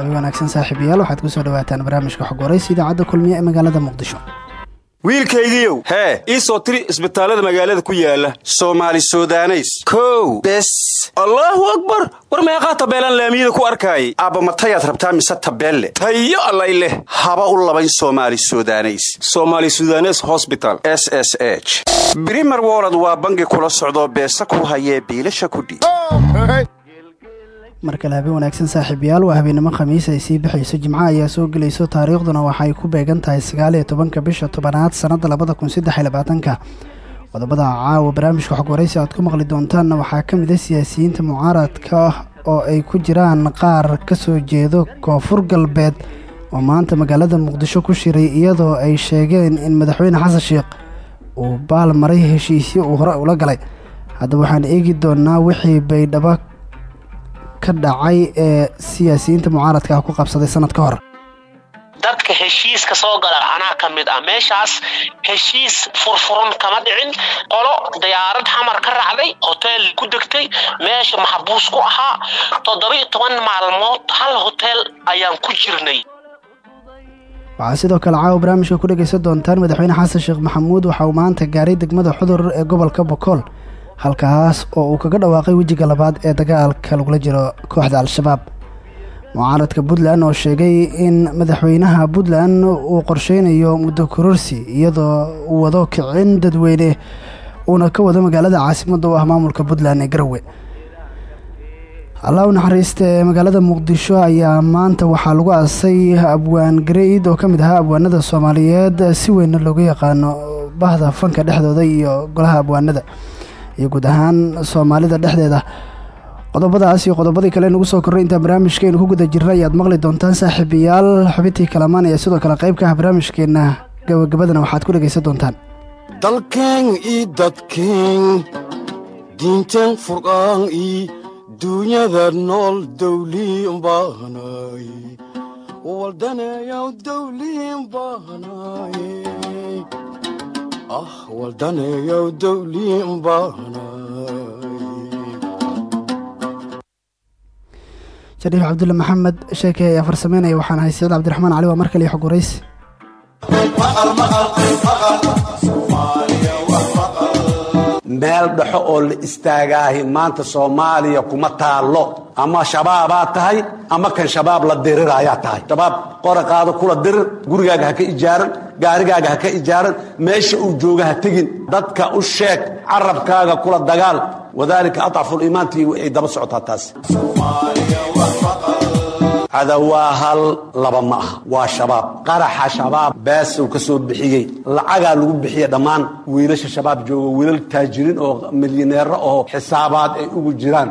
abi wanaagsan saaxiibayaal waxaad ku soo dhawaataan barnaamijka xog waraysa idaacadda kulmiye ee magaalada muqdisho. Wiilkaygiiow hee ii soo tiri isbitaallada magaalada ku yaalla soomaali sudaneys. Kow bes. Allaahu akbar! War meeqaa tabeelaan laamiyada ku arkaayay? Aabba matayaad rabtaa mise tabeelle? Tayo allay leh. Haba u labayn soomaali sudaneys. Somaali sudanes hosbital s s h. Brimer wolod waa bangi kula socdoo beesa ku hayee biilasha kudhiib mar kale habeen wanaagsan saaxiibayaal waa habeenimo khamiis ay sii bixayso. Jimco ayaa soo gelayso taariikhduna waxay ku beegan tahay sagaaliyo tobanka bisha tobanaad sannadda labada kun saddex iyo caawa barnaamijka xog waraysi aad ku maqli doontaanna waxaa ka mid a siyaasiyiinta mucaaradka oo ay ku jiraan qaar ka soo jeedo koonfur galbeed oo maanta magaalada muqdisho ku shiray iyadoo ay sheegeen in madaxweyne xasan sheekh uu baal maray heshiisyo uu hore ula galay. Haddaba waxaan eegi doonaa wixii baydhabo ka dhacay ee siyaasiyiinta mucaaradka ah ku qabsaday sanad ka hor. Dadka heshiiska soo gala anaa ka mid ah meeshaas heshiis furfuran kama dhicin qolo diyaarad xamar ka raacday hoteel ku degtay meesha maxbuus ku ahaa toddoba-iyo toban maalmood hal hoteel ayaan ku jirnay. Waxaa sidoo kale caawa barnaamijka ku dhegaysan doontaan madaxweyne xasan sheekh maxamuud waxa uu maanta gaaray degmada xudur ee gobolka bokool halkaas oo uu kaga dhawaaqay wejiga labaad ee dagaalka lagula jiro kooxda al-shabaab. Mucaaradka puntland oo sheegay in madaxweynaha puntland uu qorsheynayo muddo kororsi iyadoo wado kicin dadweyne uuna ka wado magaalada caasimadda u ah maamulka puntland ee garowe allah u naxariista ee magaalada muqdisho ayaa maanta waxaa lagu aasay abwaan gareyd oo ka mid ahaa abwaanada soomaaliyeed si weynna looga yaqaano bahda fanka dhexdooda iyo golaha abwaanada iyo guud ahaan soomaalida dhexdeeda. Qodobadaas iyo qodobadii kale nagu soo korray intaan barnaamijkeenu ku guda jirna ayaad maqli doontaan saaxiibayaal xubintii kalamaan ee sidoo kale qayb ka ah barnaamijkeenna gabagabadana waxaad ku dhegaysan doontaan. Dalkeen ii dadkeen diinteen furqaan ii duunyada nool dawliin baahnay waldaneeyaw dawliin baahnay ah waldaneeyaw dawliin baahnay shariif cabdulle maxamed sheeke ayaa farsameynaya waxaan ahay saciid cabdiraxmaan cali waa mar kale xog waraysi meel dhexo oo la istaagaahi maanta soomaaliya kuma taallo. Ama shabaabaa tahay ama kan shabaab la diriraayaa tahay. Shabaab qora qaado kula dirir gurigaaga ha ka ijaaran gaarigaaga ha ka ijaaran meesha uu jooga ha tegin. Dadka u sheeg carabkaaga kula dagaal. Wadaalika adcafuliimaantii ay daba socotaa taas cada waa hal laba ma aha. Waa shabaab. Qaraxa shabaab baasow ka soo bixiyey. Lacagaa lagu bixiye dhammaan wiilasha shabaab jooga wiilal taajiriin oo milyaneero oo xisaabaad ay ugu jiraan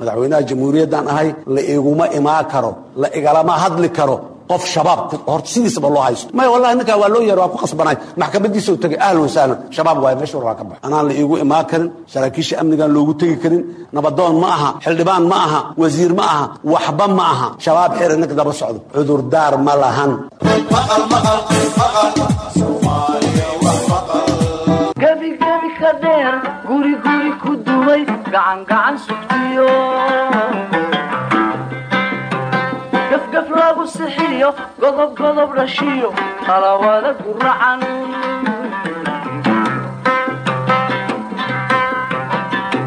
madaxweynaha jamhuuriyaddan ahay la iguma imaan karo la igalama hadli karo qof shabaab horta sidiisaba loo haysto. Maya wallahi ninkaa waa loo yeer waa ku qasbanay maxkamadiisa u tagay ahlan wasahlan shabaab waaye meesha war waa ka bax anaan la iigu imaan karin saraakiisha amnigaan loogu tegi karin nabadoon ma aha xildhibaan ma aha wasiir ma aha waxba ma aha. Shabaab xiri ninka daba socdo cudurdaar ma lahan. Gebigebi ka dheer guriguri ku duway gacangacan sugtiyo. Gafgaf lagu sixiyo godobgodob dhashiyo talawada guracan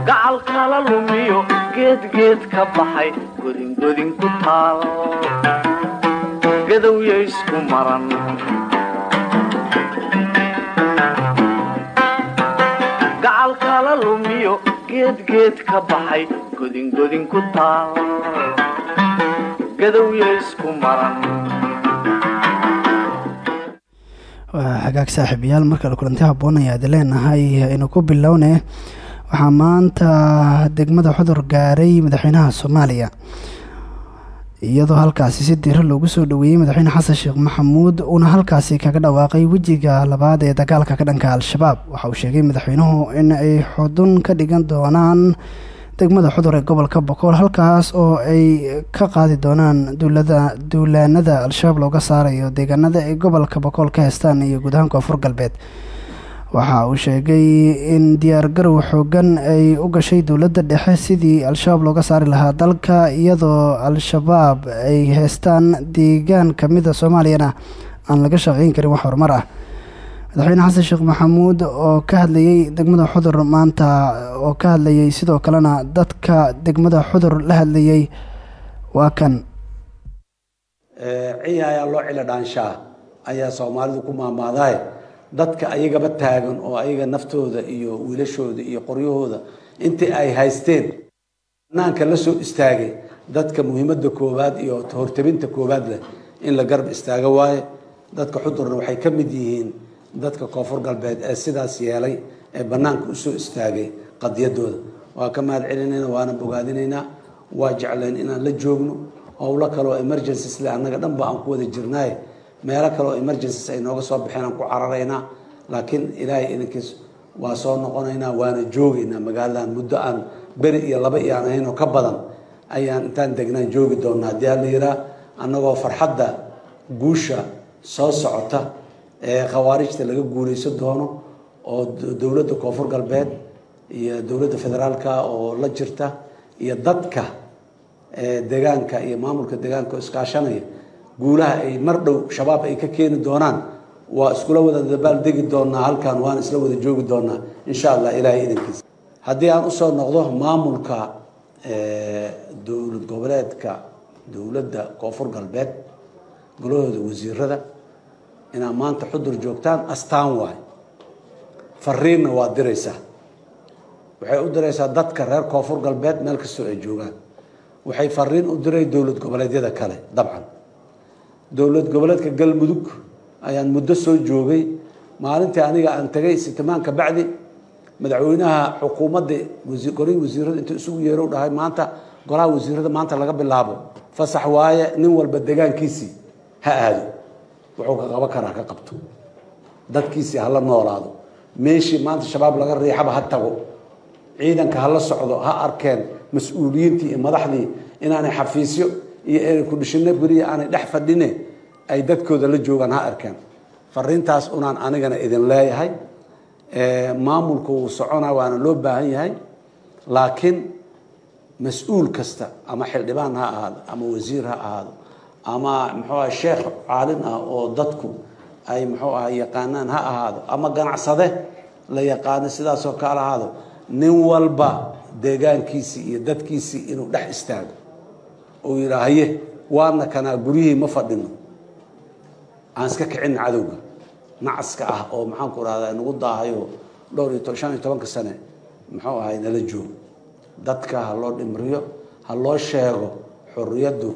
gacal kala lumiyo geedgeed ka baxay godingodin ku taal isku maran geedgeed ka baxay godingodin ku taal gadowya isku maran waa xagaag saaxiibayaal markale kulanti habboon ayaad leenahay aynu ku bilowne. Waxaa maanta degmada xudur gaaray madaxweynaha soomaaliya iyadoo halkaasi si diiro loogu soo dhoweeyey madaxweyne xasan sheekh maxamuud uuna halkaasi kaga dhawaaqay wejiga labaad ee dagaalka ka dhanka al-shabaab. Waxa uu sheegay madaxweynuhu in ay xudun ka dhigan doonaan degmada xudur ee gobolka bokool halkaas oo ay ka qaadi doonaan duulada duulaanada al-shabaab looga saarayo deegaanada ay gobolka bokool ka heystaan iyo guud ahaan koonfur galbeed waxa uu sheegay in diyaargarow xoogan ay u gashay dowladda dhexe sidii al-shabaab looga saari lahaa dalka iyadoo al-shabaab ay heystaan deegaan kamida soomaaliyana aan laga shaqeyn karin wax horumar ah. Madaxweyne xasan sheekh maxamuud oo ka hadlayay degmada xudur maanta oo ka hadlayay sidoo kalena dadka degmada xudur la hadlayay waa kan. Ciya ayaa loo cilo dhaanshaa ayaa soomaalidu ku maamaadahay dadka ayagaba taagan oo ayaga naftooda iyo wiilashooda iyo qoryahooda intii ay haysteen? Banaanka la soo istaagay dadka muhiimadda koowaad iyo hortabinta koowaad leh in la garab istaago waaye dadka xudurna waxay ka mid yihiin dadka koonfur galbeed ee sidaas yeelay ee banaanka u soo istaagay qadiyadooda. Waa ka mahad celinayna waana bogaadinaynaa waa jeclayn inaan la joogno. Howlo kaleoo emergencies le annaga dhanba aan ku wada jirnaaye meelo kaleoo emergencies ay nooga soo baxeen aan ku cararaynaa laakiin ilaahay idinkiis waa soo noqonaynaa waana joogaynaa. Magaaladan muddo aan beri iyo laba iyo aan ahaynoo ka badan ayaan intaan degnaan joogi doonaa. Haddii hala yiraa annagoo farxadda guusha soo socota ee khawaarijta laga guuleysan doono oo dowladda koonfur galbeed iyo dowladda federaalka oo la jirta iyo dadka deegaanka iyo maamulka deegaanka oo iskaashanaya guulaha ay mar dhow shabaab ay ka keeni doonaan waa iskula wada dabaal degi doonaa halkan waan isla wada joogi doonaa insha allah ilaahay idankiisa haddii aan u soo noqdo maamulka dowlad goboleedka dowladda koonfur galbeed golahooda wasiirada inaad maanta xudur joogtaan astaan waay fariinna waa diraysaa. Waxay u diraysaa dadka reer koonfur galbeed meel kastoo ay joogaan. Waxay fariin u diray dowlad goboleedyada kale dabcan dowlad goboleedka galmudug ayaan muddo soo joogay. Maalintii aniga aan tagay sitimaanka bacdi madaxweynaha xukuumadda golihii wasiirada intuu isugu yeero dhahay maanta golaha wasiirada maanta laga bilaabo. Fasax waaye nin walba degaankiisii ha aado. Wuxuu ka qaban karaa ka qabto. Dadkiisii hala noolaado. Meeshii maanta shabaab laga riixaba ha tago. Ciidanka hala socdo ha arkeen mas'uuliyiintii iyo madaxdii inaanay xafiisyo iyo eenay kudhishino beriya aanay dhex fadhine ay dadkooda la joogaan ha arkeen. Fariintaas unaan anigana idin leeyahay. Maamulku wuu socona waana loo baahan yahay. Laakiin mas'uul kasta ama xildhibaan ha ahaado ama wasiir ha ahaado ama muxuu aha sheekh caalin ah oo dadku ay muxuu aha yaqaanaan ha ahaado ama ganacsade la yaqaano sidaasoo kale ahaado nin walba deegaankiisii iyo dadkiisii inuu dhex istaago uu yidhaa haye waana kanaa guryihii ma fadhino. Aan iska kicin cadowga. Nacaska ah oo maxaanku rahdaa nagu daahayo dhowr iyo shan iyo tobanka sane muxuu ahay nala joogo. Dadka ha loo dhimriyo ha loo sheego xorriyaddu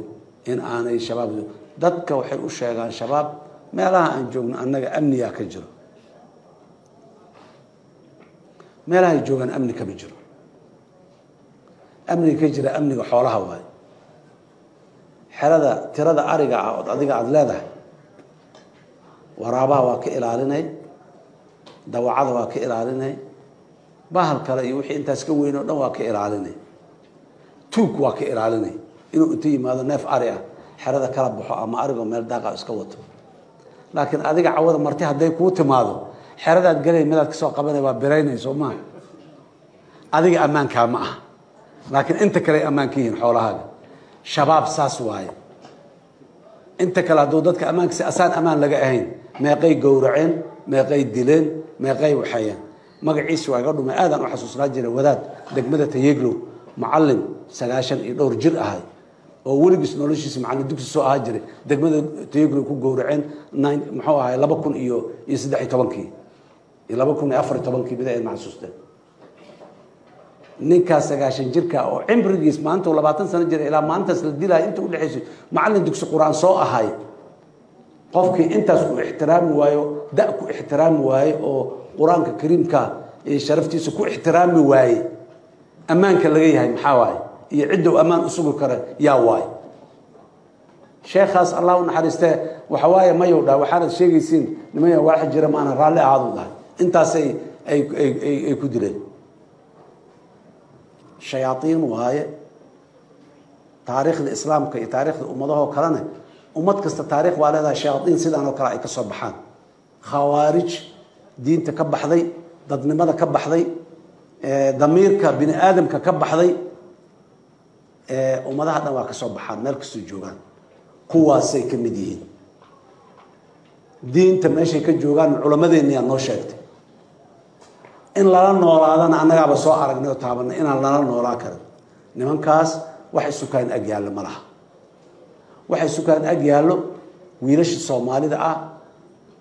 in aanay shabaab dadka waxay u sheegaan shabaab meelaha aan joogno annaga amnigaa ka jiro. Meelaha ay joogaan amni kama jiro. Amniga ka jira amniga xoolaha waayo xerada tirada ariga ah ood adiga aada leedahay waraabaha waa ka ilaalinay dawacada waa ka ilaalinay bahal kale iyo wixii intaas ka weyn oo dhan waa ka ilaalinay. Tuug waa ka ilaalinay. Inuu inta yimaado neef ari ah xerada kala baxo ama arigoo meel daaqa iska wato. Laakiin adiga cawada marti hadday kuu timaado xeradaad gelay midaad ka soo qabanay waa biraynay soo maa adiga ammaankaa ma aha. Laakiin inta kale ammaan ka yihiin xoolahaaga shabaab saas waaye. Inta kale hadduu dadka ammaankiisa asaan ammaan laga ahayn meeqay gowraceen meeqay dileen meeqay waxeeyeen magaciisi waa iga dhumay. Aadaan u xasuusnaa jiray wadaad degmada tayeglow macallin sagaashan iyo dhowr jir ahay oo weligiis noloshiisa macalin dugsi soo ahaa jiray. Degmada tayagri ku gowraceen muxuu ahay laba kun iyo iyo saddex iyo tobankii iyo laba kun iyo afar iyo tobankii bida ay maxsuusteen ninkaas sagaashan jirka oo cimrigiis maanta labaatan sano jira ilaa maalintaas la dilaya inta udhexayso macalin dugsi qur'aan soo ahay. Qofkii intaas ku ixtiraami waayo da ku ixtiraami waaye oo qur'aanka kariimka sharaftiisa ku ixtiraami waaye ammaanka laga yahay maxaa waaye? Iyo ciddow ammaan u sugi kara yaa waaye. Sheekhaas allah u naxariistee waxa waaye mayow dhaha waxaanad sheegaysiin nimaya waaxa jira maana raalli ahaadu dhahay intaasay ay ay ay ku dileen shayaaiin waaye taariikhda islaamka iyo taariikhda ummadahoo kalena ummad kasta taarikh waa leedahay shayaaiin sidaan oo kale ay ka soo baxaan. Khawaarij diinta ka baxday dadnimada ka baxday damiirka bini aadamka ka baxday ummadaha dhan waa ka soo baxaan meel kastoo joogaan. Kuwaasay ka mid yihiin. Diinta meeshay ka joogaan culammadeenniyaa noo sheegtay in lala noolaadana annagaaba soo aragnay oo taabanay inaan lala noolaan karin. Nimankaas waxay sukaan ag yaallo ma laha. Waxay sukaan ag yaallo wiilasha soomaalida ah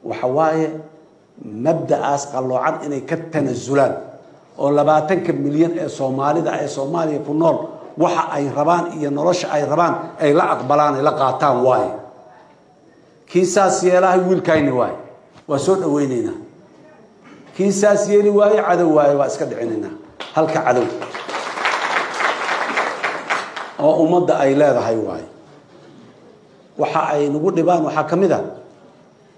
waxa waaye mabda'aas qalloocan inay ka tanasulaan oo labaatanka milyan ee soomaalida ee soomaaliya ku nool waxa ay rabaan iyo nolosha ay rabaan ay la aqbalaan ay la qaataan waaye. Kii saas yeelahay wiilkayni waaye. Waa soo dhaweyneynaa kii saas yeeli waaye cadow waaye waa iska dhicinaynaa. Halka cadow. Oo ummadda ay leedahay waaye. Waxa ay nagu dhibaan waxaa ka mid a.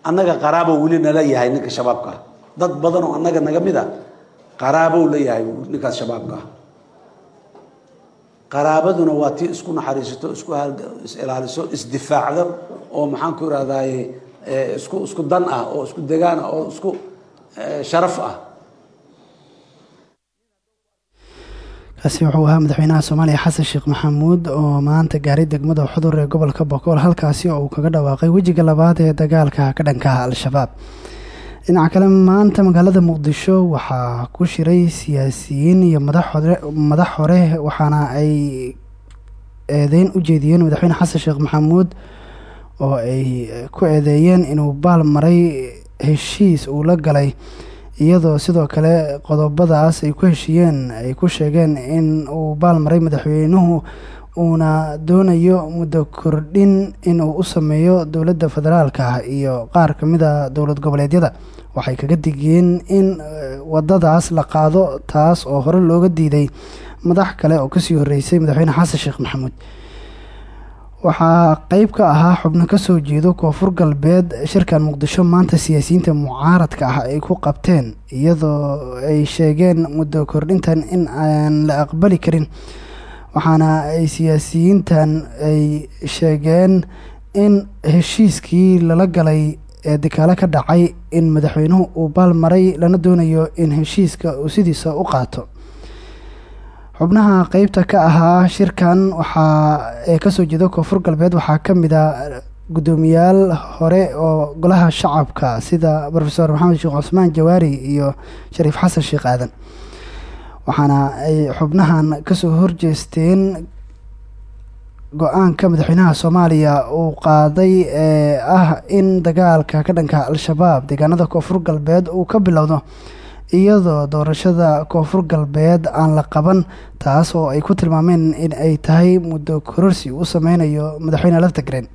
Annaga qaraabo weli nala yahay ninka shabaabka. Dad badan oo annaga naga mid a qaraabow la yahay ninkaas shabaabka. Qaraabaduna waa tii isku naxariisato isku is-ilaaliso isdifaacdo oo maxaan ku irahdaye isku isku dan ah oo isku degaan ah oo isku sharaf ah. Kaasi wuxuu ahaa madaxweynaha soomaaliya xasan sheekh maxamuud oo maanta gaaray degmada xudur ee gobolka bokool halkaasi oo uu kaga dhawaaqay wejiga labaad ee dagaalka ka dhanka al-shabaab. Dhinaca kale maanta magaalada muqdisho waxaa ku shiray siyaasiyiin iyo madax hore madax hore waxaana ay eedeyn u jeediyeen madaxweyne xasan sheekh maxamuud oo ay ku eedeeyeen inuu baal maray heshiis uu la galay iyadoo sidoo kale qodobadaas ay ku heshiiyeen ay ku sheegeen in uu baal maray madaxweynuhu uuna doonayo muddo kordhin inuu u sameeyo dowladda federaalka iyo qaar ka mid a dowlad goboleedyada. Waxay kaga digeen in wadadaas la qaado taas oo hore looga diiday madax kale oo ka sii horeysay madaxweyne xasan sheekh maxamuud waxaa qeyb ka ahaa xubno ka soo jeedo koonfur galbeed shirkan muqdisho maanta siyaasiyiinta mucaaradka ah ay ku qabteen iyadoo ay sheegeen muddo kordhintan in aan la aqbali karin. Waxaana ay siyaasiyiintan ay sheegeen in heshiiskii lala galay ee dikaalo ka dhacay in madaxweynuhu uu baal maray lana doonayo in heshiiska uu sidiisa u qaato xubnaha qeybta ka ahaa shirkan waxaa ee ka soo jeeda koonfur galbeed waxaa ka mid a guddoomiyaal hore oo golaha shacabka sida rofeor maxamed sheekh cusmaan jawaari iyo shariif xasan sheekh aadan. Waxaana ay xubnahan ka soo horjeesteen go'aanka madaxweynaha soomaaliya uu qaaday ee ah in dagaalka ka dhanka al-shabaab deegaanada koonfur galbeed uu ka bilowdo iyadoo doorashada koonfur galbeed aan la qaban taas oo ay ku tilmaameen in ay tahay muddo kororsi u sameynayo madaxweyne laftagreen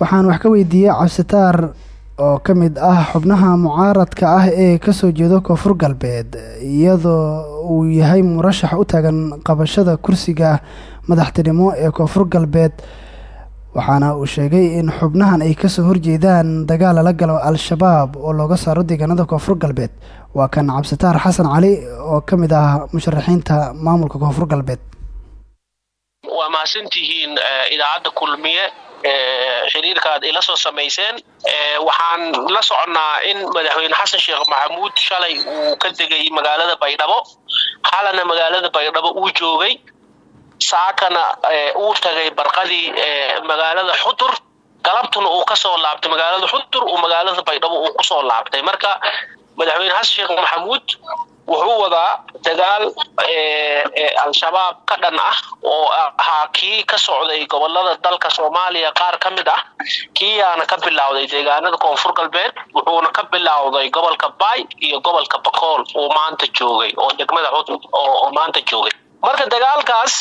waxaan wax ka weydiiyey cabsitaar oo ka mid ah xubnaha mucaaradka ah ee ka soo jeedo koonfur galbeed iyadoo uu yahay murashax u taagan qabashada kursiga madaxtinimo ee koonfur galbeed waxaana uu sheegay in xubnahan ay ka soo horjeedaan dagaal lala galo al-shabaab oo looga saaro deegaanada koonfur galbeed. Waa kan cabsitaar xasan cali oo ka mid ah musharaxiinta maamulka koonfur galbeed. Waa mahadsantihiin idaacadda kulmiye xiriirka aad ila soo samayseen. Waxaan la soconnaa in madaxweyne xasan sheekh maxamuud shalay uu ka degay magaalada baydhabo. Xalana magaalada baydhabo uu joogay saakana uu tagay barqadii magaalada xudur. Galabtuna uu ka soo laabtay. Magaalada xudur uu magaalada baydhabo uu ku soo laabtay. Marka madaxweyne xasan sheekh maxamuud wuxuu wadaa dagaal al-shabaab ka dhan ah oo ahaa kii ka socday gobollada dalka soomaaliya qaar ka mid ah. Kiiyaana ka bilowday deegaanada koonfur galbeed wuxuuna ka bilowday gobolka baay iyo gobolka bakool uu maanta joogay oo degmada cud oo maanta joogay marka dagaalkaas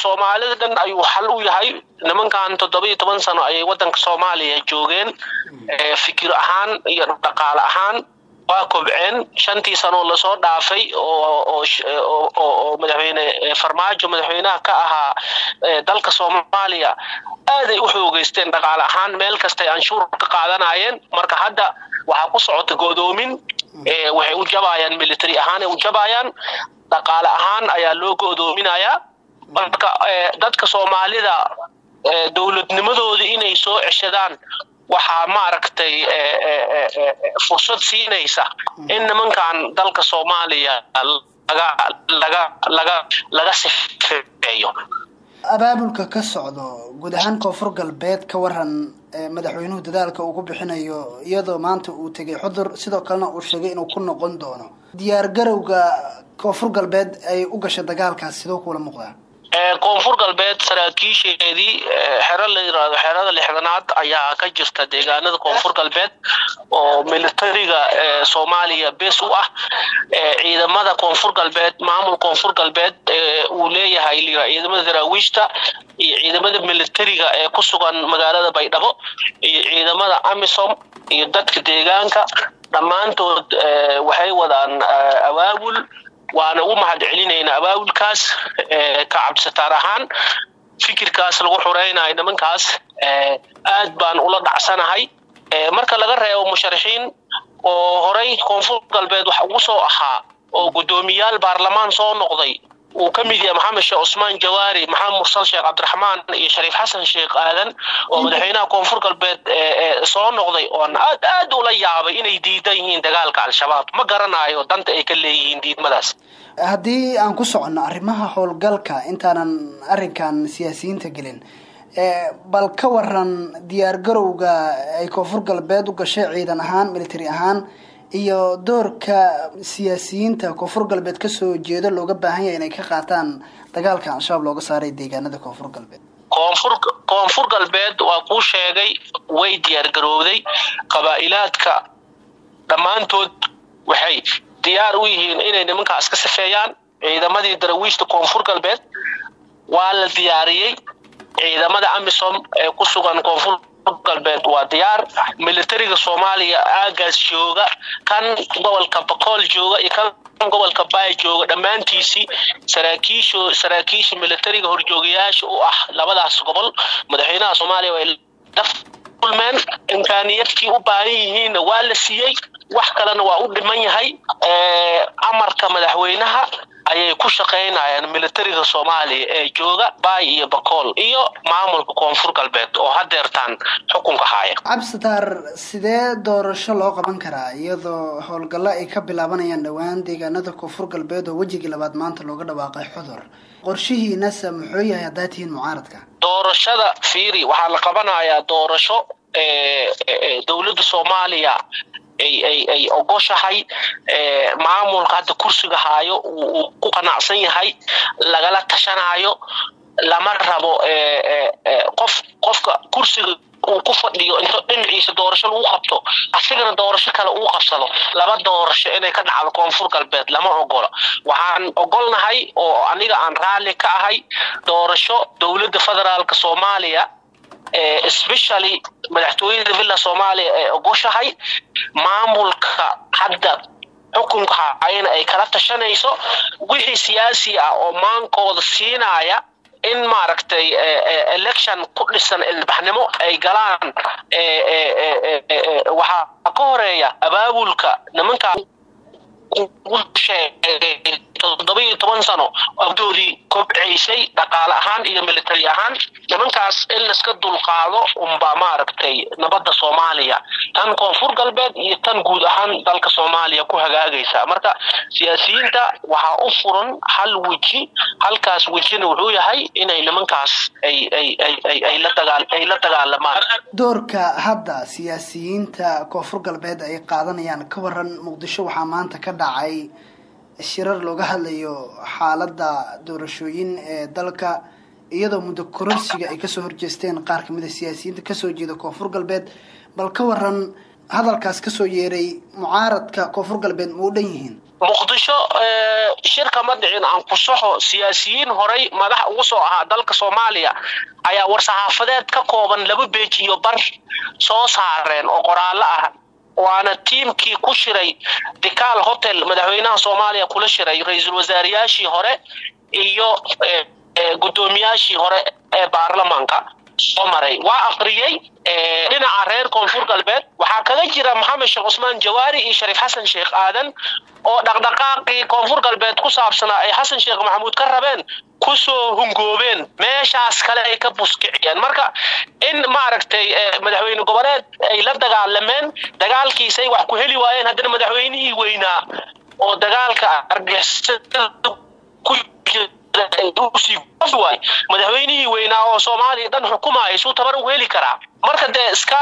soomaalida dhan ayuu xal u yahay. Nimankan toddoba-iyo toban sano ayay wadanka soomaaliya joogeen. Fikir ahaan iyo dhaqaale ahaan waa kobceen. Shantii sanoo la soo dhaafay oo madaxweyne farmaajo madaxweynaha ka ahaa dalka soomaaliya aaday u xoogeysteen dhaqaale ahaan. Meel kastay anshuur ka qaadanayeen. Marka hadda waxaa ku socota godoomin waxay u jabayaan military ahaan ay u jabayaan dhaqaale ahaan ayaa loo godoominayaa. Marka dadka soomaalida dowladnimadooda inay soo ceshadaan waxaa maaragtay fursad siinaysa in nimankan dalka soomaaliya laga sifeeyo. Abaabulka ka socdo guud ahaan koonfur galbeed ka waran madaxweynuhu dadaalka uu ku bixinayo iyadoo maanta uu tegay xudur sidoo kalena uu sheegay inuu ku noqon doono. Diyaar garowga koonfur galbeed ay u gashay dagaalkaas sidoo kuula muuqdaa? Koonfur galbeed saraakiisheedii xero la yiraahdo xerada lixdanaad ayaa ka jirta deegaanada koonfur galbeed oo militariga soomaaliya bes u ah. Ciidamada koonfur galbeed maamul koonfur galbeed uu leeyahay ciidamada daraawiishta iyo ciidamada militariga ee ku sugan magaalada baydhabo iyo ciidamada amisom iyo dadka deegaanka. Dhammaantood waxay wadaan abaabul waana u mahad celinaynaa abaabulkaas ka cabsitaar ahaan. Fikirkaas lagu xuraynayo nimankaas aad baan ula dhacsanahay. Marka laga reebo musharaxiin oo horey koonfur galbeed wax ugu soo ahaa oo guddoomiyaal baarlamaan soo noqday uu ka mid yahay maxamed sheekh cusmaan jawaari maxamed mursal sheekh cabdiraxmaan iyo shariif xasan sheekh aadan oo madaxweynaha koonfur galbeed soo noqday oon aad aad ula yaabay inay diidan yihiin dagaalka al-shabaab. Ma garanayo danta ay ka leeyihiin diidmadaas. Haddii aan ku soconno arrimaha howlgalka intaanan arrinkan siyaasiyiinta gelin bal ka waran diyaar garowga ay koonfur galbeed u gashay ciidan ahaan military ahaan iyo doorka siyaasiyiinta koonfur galbeed ka soo jeedo looga baahan yahay inay ka qaataan dagaalka al-shabaab looga saaray deegaanada koonfur galbeed. Koonfur koonfur galbeed waa kuu sheegay way diyaar garowday qabaa'ilaadka dhammaantood waxay diyaar u yihiin inay nimankaas ka safeeyaan ciidamadii darawiishta koonfur galbeed. Waa la diyaariyey ciidamada amisom ee ku sugan koonfur galbeed waa diyaar. Militariga soomaaliya aagaas jooga kan gobolka bakool jooga iyo kan gobolka baay jooga dhammaantiisii saraakiisha militariga horjoogayaasha u ah labadaas gobol. Madaxweynaha soomaaliya way la kulmeen imkaaniyadkii u baahan yihiinna waa la siiyey wax kalena waa u dhiman yahay amarka madaxweynaha ayay ku shaqaynayaan militariga soomaaliya ee jooga baay iyo bakool iyo maamulka koonfur galbeed oo hadeertaan xukunka haya cabsitaar sidee doorasho loo qaban karaa iyadoo howlgallo ay ka bilaabanayaan dhowaan deegaanada koonfur galbeed oo wejigii labaad maanta looga dhawaaqay xudur qorshihiinase muxuu yahay haddaa tihiin mucaaradka? Doorashada fiiri waxaa la qabanayaa doorasho dowladda soomaaliya ay ay ay ogoshahay maamulka hadda kursiga haayo uu ku qanacsan yahay lagala tashanayo lama rabo qof qofka kursiga uu ku fadhiyo into dhinaciisa doorasho lagu qabto asigana doorasho kale uu qabsado laba doorasho inay ka dhacdo koonfur galbeed lama ogola. Waxaan ogolnahay oo aniga aan raalli ka ahay doorasho dowladda federaalka soomaaliya especially madaxtooyada villa soomaaliya ee ogoshahay maamulka hadda xukunka hayana ay kala tashanayso wixii siyaasi ah oo maankooda siinaya in maaragtay election ku dhisan ilbaxnimo ay galaan waxaa ka horreeya abaabulka nimankaa sheegay toddoba iyo toban sano abdoodii kobcaysay dhaqaale ahaan iyo military ahaan nimankaas in laiska dulqaado unbaa maaragtay nabadda soomaaliya tan koonfur galbeed iyo tan guud ahaan dalka soomaaliya ku hagaagaysa. Marka siyaasiyiinta waxaa u furan hal weji halkaas wejina wuxuu yahay inay nimankaas ay la dagaalamaan doorka hadda siyaasiyiinta koonfur galbeed ay qaadanayaan ka waran muqdisho waxaa maanta ka dhacay shirar looga hadlayo xaaladda doorashooyin ee dalka iyadoo muddo kororsiga ay ka soo horjeesteen qaar ka mid a siyaasiyiinta ka soo jeeda koonfur galbeed bal ka waran hadalkaas ka soo yeeray mucaaradka koonfur galbeed ma u dhan yihiin? Muqdisho shirka ma dhicin soxo siyaasiyiin horay madax ugu soo ahaa dalka soomaaliya ayaa war-saxaafadeed ka kooban laba beej iyo bar soo saareen oo qoraallo ah. Waana tiimkii ku shiray dikaal hotel madaxweynaha soomaaliya kula shiray ra'iisul wasaarayaashii hore iyo guddoomiyaashii hore ee baarlamaanka soo maray. Waa aqriyey dhinaca reer koonfur galbeed. Waxaa kaga jira maxamed sheekh cusmaan jawaari iyo shariif xasan sheekh aadan oo dhaqdhaqaaqii koonfur galbeed ku saabsanaa ay xasan sheekh maxamuud ka rabeen ku soo hungoobeen. Meeshaas kale ay ka buskiciyeen marka in maaragtay madaxweyne goboleed ay la dagaalameen dagaalkiisay wax ku heli waayeen haddana madaxweynihii weynaa oo dagaalka argixisada ku madaxweynihii weynaa oo soomaaliya dhan xukumaaya suu tabar u heli karaa. Marka dee iska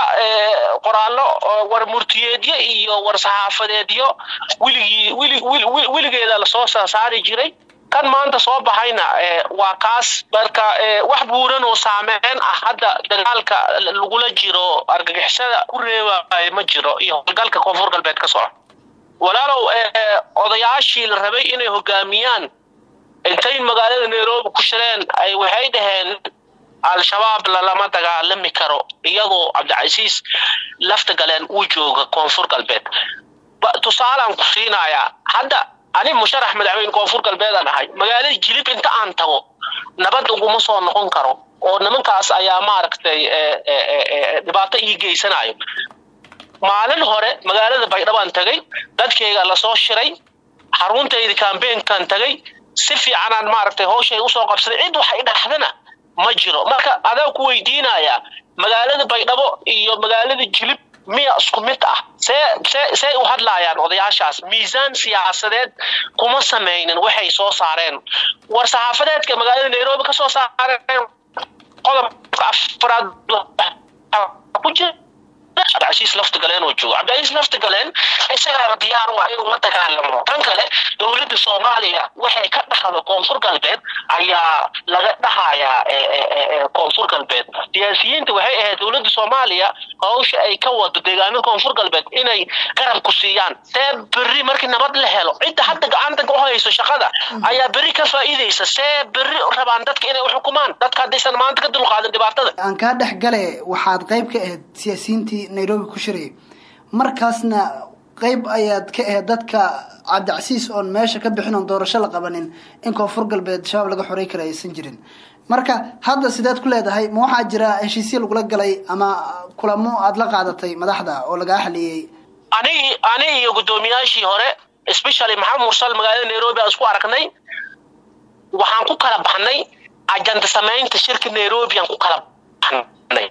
qoraallo war murtiyeedyo iyo war saxaafadeedyo weligeeda la soo saari jiray. Kan maanta soo baxayna waa kaas. Marka wax buuran oo saameyn ah hadda dagaalka lagula jiro argagixisada ku reebaayo ma jiro iyo howlgalka koonfur galbeed ka soco walaalow odayaashii la rabay inay hogaamiyaan intay magaalada nairobi ku shireen ay waxay dhaheen al-shabaab lalama dagaalami karo iyadoo cabdicasiis lafta galeen uu jooga koonfur galbeed. Tusaalaan ku siinayaa hadda ani musharax madaxweyne koonfur galbeedaan ahay magaalada jilib inta aan tago nabad uguma soo noqon karo oo nimankaas ayaa maaragtay dhibaato ii geysanayo maalin hore magaalada baydhabaan tagay dadkeyga la soo shiray xaruntayda kambeynkan tagay si fiicanaan maaragtay hawshay u soo qabsaday cid wax idhahdana ma jiro. Marka adaa ku weydiinaya magaalada baydhabo iyo magaalada jilib miya isku mid ah. See see see u hadlaayaan odayaashaas miisaan siyaasadeed kuma samaynin waxay soo saareen. War saxaafadeedka magaalada nairobi ka soo saareen qodobka afraad ku jira cabdicasiis lafta galeen oo joogo cabdicasiis lafta galeen isagaaba diyaar u inuu la dagaalamo tan kale dowladda soomaaliya waxay ka dhahdo koonfur galbeed ayaa laga dhahayaa koonfur galbeed. Siyaasiyiinta waxay ahayd dowladda soomaaliya hawsha ay ka wado deegaanada koonfur galbeed inay garab ku siiyaan. See berri markii nabad la helo cidda hadda gacanta u hayso shaqada ayaa berri ka faa'iidaysa. See berri rabaan dadka inay u xukumaan. Dadka haddaysan maanta ka dulqaadan dhibaatada. Aan kaa dhex gale waxaad qayb ka ahayd siyaasiyiintii nairobi ku shirayay markaasna qayb ayaad ka ahayd dadka cabdicasiis oon meesha ka bixin oon doorasho la qabanin in koonfur galbeed shabaab laga xorey kara aysan jirin. Marka hadda sideed ku leedahay ma waxaa jira heshiisyo lagula galay ama kulamo aada la qaadatay madaxda oo lagaa xaliyey anigi ani iyo guddoomiyaashii hore especially maxamed mursal magaalada nairobi aan isku aragnay. Waxaan ku kala baxnay ajanda samaynta shirka nairobi aan ku kala baxnay.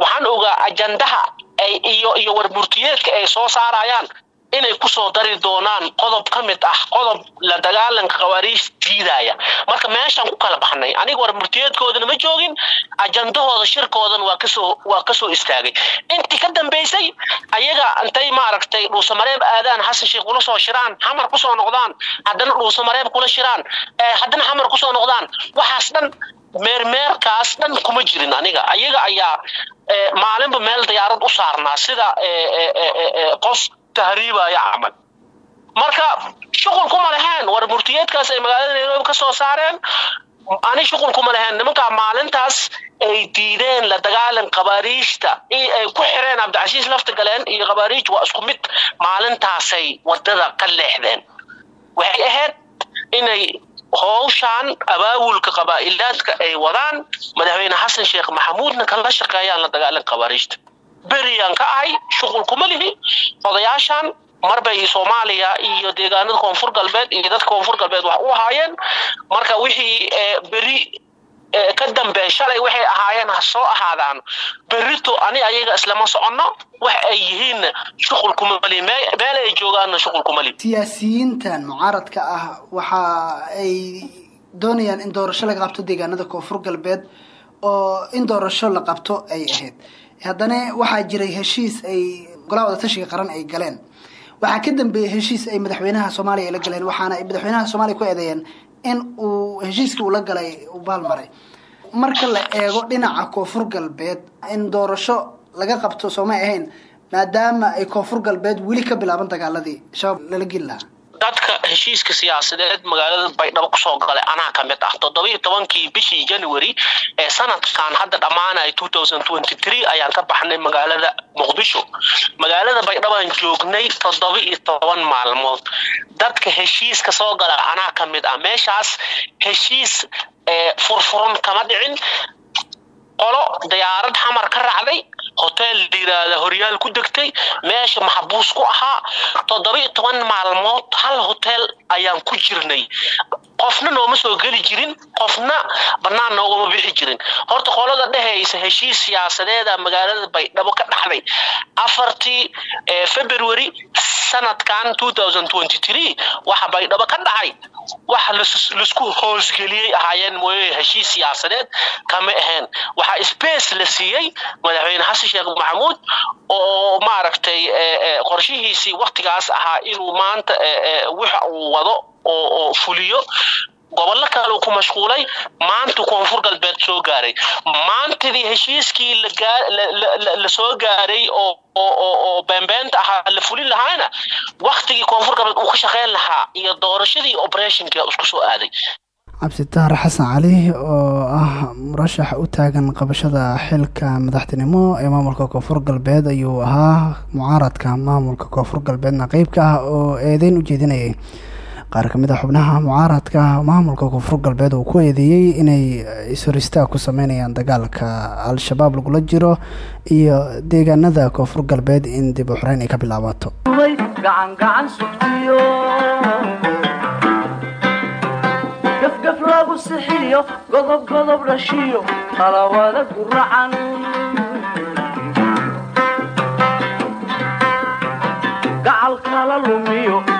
Waxaan ogaa ajandaha iyo iyo warmurtiyeedka ay soo saarayaan inay ku soo dari doonaan qodob ka mid ah qodob la dagaalanka khawaariij diidaya. Marka meeshaan ku kala baxnay aniga warmurtiyeedkoodana ma joogin ajandahooda shirkoodana waa ka soo waa ka soo istaagay. Intii ka dambaysay ayaga intay maaragtay dhuusamareeb aadaan xasan sheekh kula soo shiraan xamar ku soo noqdaan haddana dhuusamareeb kula shiraan haddana xamar ku soo noqdaan. Waxaas dhan meermeerkaas dhan kuma jirin aniga. Ayaga ayaa maalinba meel diyaarad u saarnaa sida qof tahriibaya camal. Marka shuqul kuma leheen war murtiyeedkaas ay magaalada nairobi ka soo saareen ani shuqul kuma leheen nimankaa maalintaas ay diideen la dagaalan khabaariijta. Ay ku xireen cabdicasiis lafta galeen iyo khabaariij waa isku mid maalintaasay waddada ka leexdeen. Waxay ahayd inay howshaan abaawulka qabaa'ilaadka ay wadaan madaxweyne xasan sheekh maxamuudna kala shaqeeyaan la dagaalan khabaariijta beriyaan ka ahay shuqul kuma lihi. Odayaashan marbay soomaaliya iyo deegaanada koonfur galbeed iyo dadka koonfur galbeed wax u ahaayeen. Marka wixii beri ka dambe shalay waxay ahaayeen ha soo ahaadaan berito ani ayaga islama soconno wax ay yihiinna shuqul kuma li meel ay joogaanna shuqul kuma li siyaasiyiintan mucaaradka ah waxa ay doonayaan in doorasho laga qabto deegaanada koonfur galbeed oo in doorasho la qabto ay ahayd. Haddana waxaa jiray heshiis ay golaha wadatashiga qaran ay galeen. Waxaa ka dambeeyey heshiis ay madaxweynaha soomaaliya ay la galeen waxaana ay madaxweynaha soomaaliya ku eedeeyeen in uu heshiiskii uu la galay uu baalmaray marka la eego dhinaca koonfur galbeed in doorasho laga qabto soomay ahayn maadaama ay koonfur galbeed weli ka bilaaban dagaaladii shabaab lala geli lahaa dadka heshiiska siyaasadeed magaalada baydhabo ku soo galay anaa ka mid ah toddobiiyo tobankii bishii january ee sanadkan hadda dhammaanaya ayaan ka baxnay magaalada muqdisho. Magaalada baydhabaan joognay toddoba iyo toban maalmood. Dadka heshiiska soo gala anaa ka mid ah meeshaas heshiis furfuran kama dhicin. Qolo diyaarad xamar ka raacday hotel la yiraahda horyaal ku degtay meesha maxbuus ku ahaa toddoba iyo toban maalmood hal hotel ayaan ku jirnay. Qofna nooma soo geli jirin qofna bannaan noogama bixi jirin. Horta qolada dhehaysa heshiis siyaasadeeda magaalada baydhabo ka dhaxday afartii february sanadkan two thousand twenty three waxa baydhabo ka dhacay waxa la isku hoosgeliyey ahaayeen mooye heshiis siyaasadeed kama ahayn. Waxaa space la siiyey madaxweyne xasan sheekh maxamuud oo maaragtay qorshihiisii waktigaas ahaa inuu maanta wix uu wado oo fuliyo. Gobollo kale ku mashquulay maanta koonfur galbeed soo gaaray. Maantadii heshiiskii la soo gaaray oo beenbeenta ahaa la fulin lahaana waktigii koonfur galbeed uu ka shaqeyn lahaa iyo doorashadii operationka isku soo aaday. Cabditaar xasan cali oo ah murashax u taagan qabashada xilka madaxtinimo ee maamulka koonfur galbeed ayuu ahaa mucaaradka maamulka koonfur galbeedna qeybka ah oo eedeyn u jeedinayay qaar ka mid a xubnaha mucaaradka maamulka koonfur galbeed uu ku eedeeyey inay ishoristaag ku sameynayaan dagaalka al-shabaab lagula jiro iyo deegaanada koonfur galbeed in dib u xoreyn ay ka bilaabato. Gacangacan sugtiyo. Gafgaf lagu sixiyo godob godob dhashiyo talawada guracan gacal kala lumiyo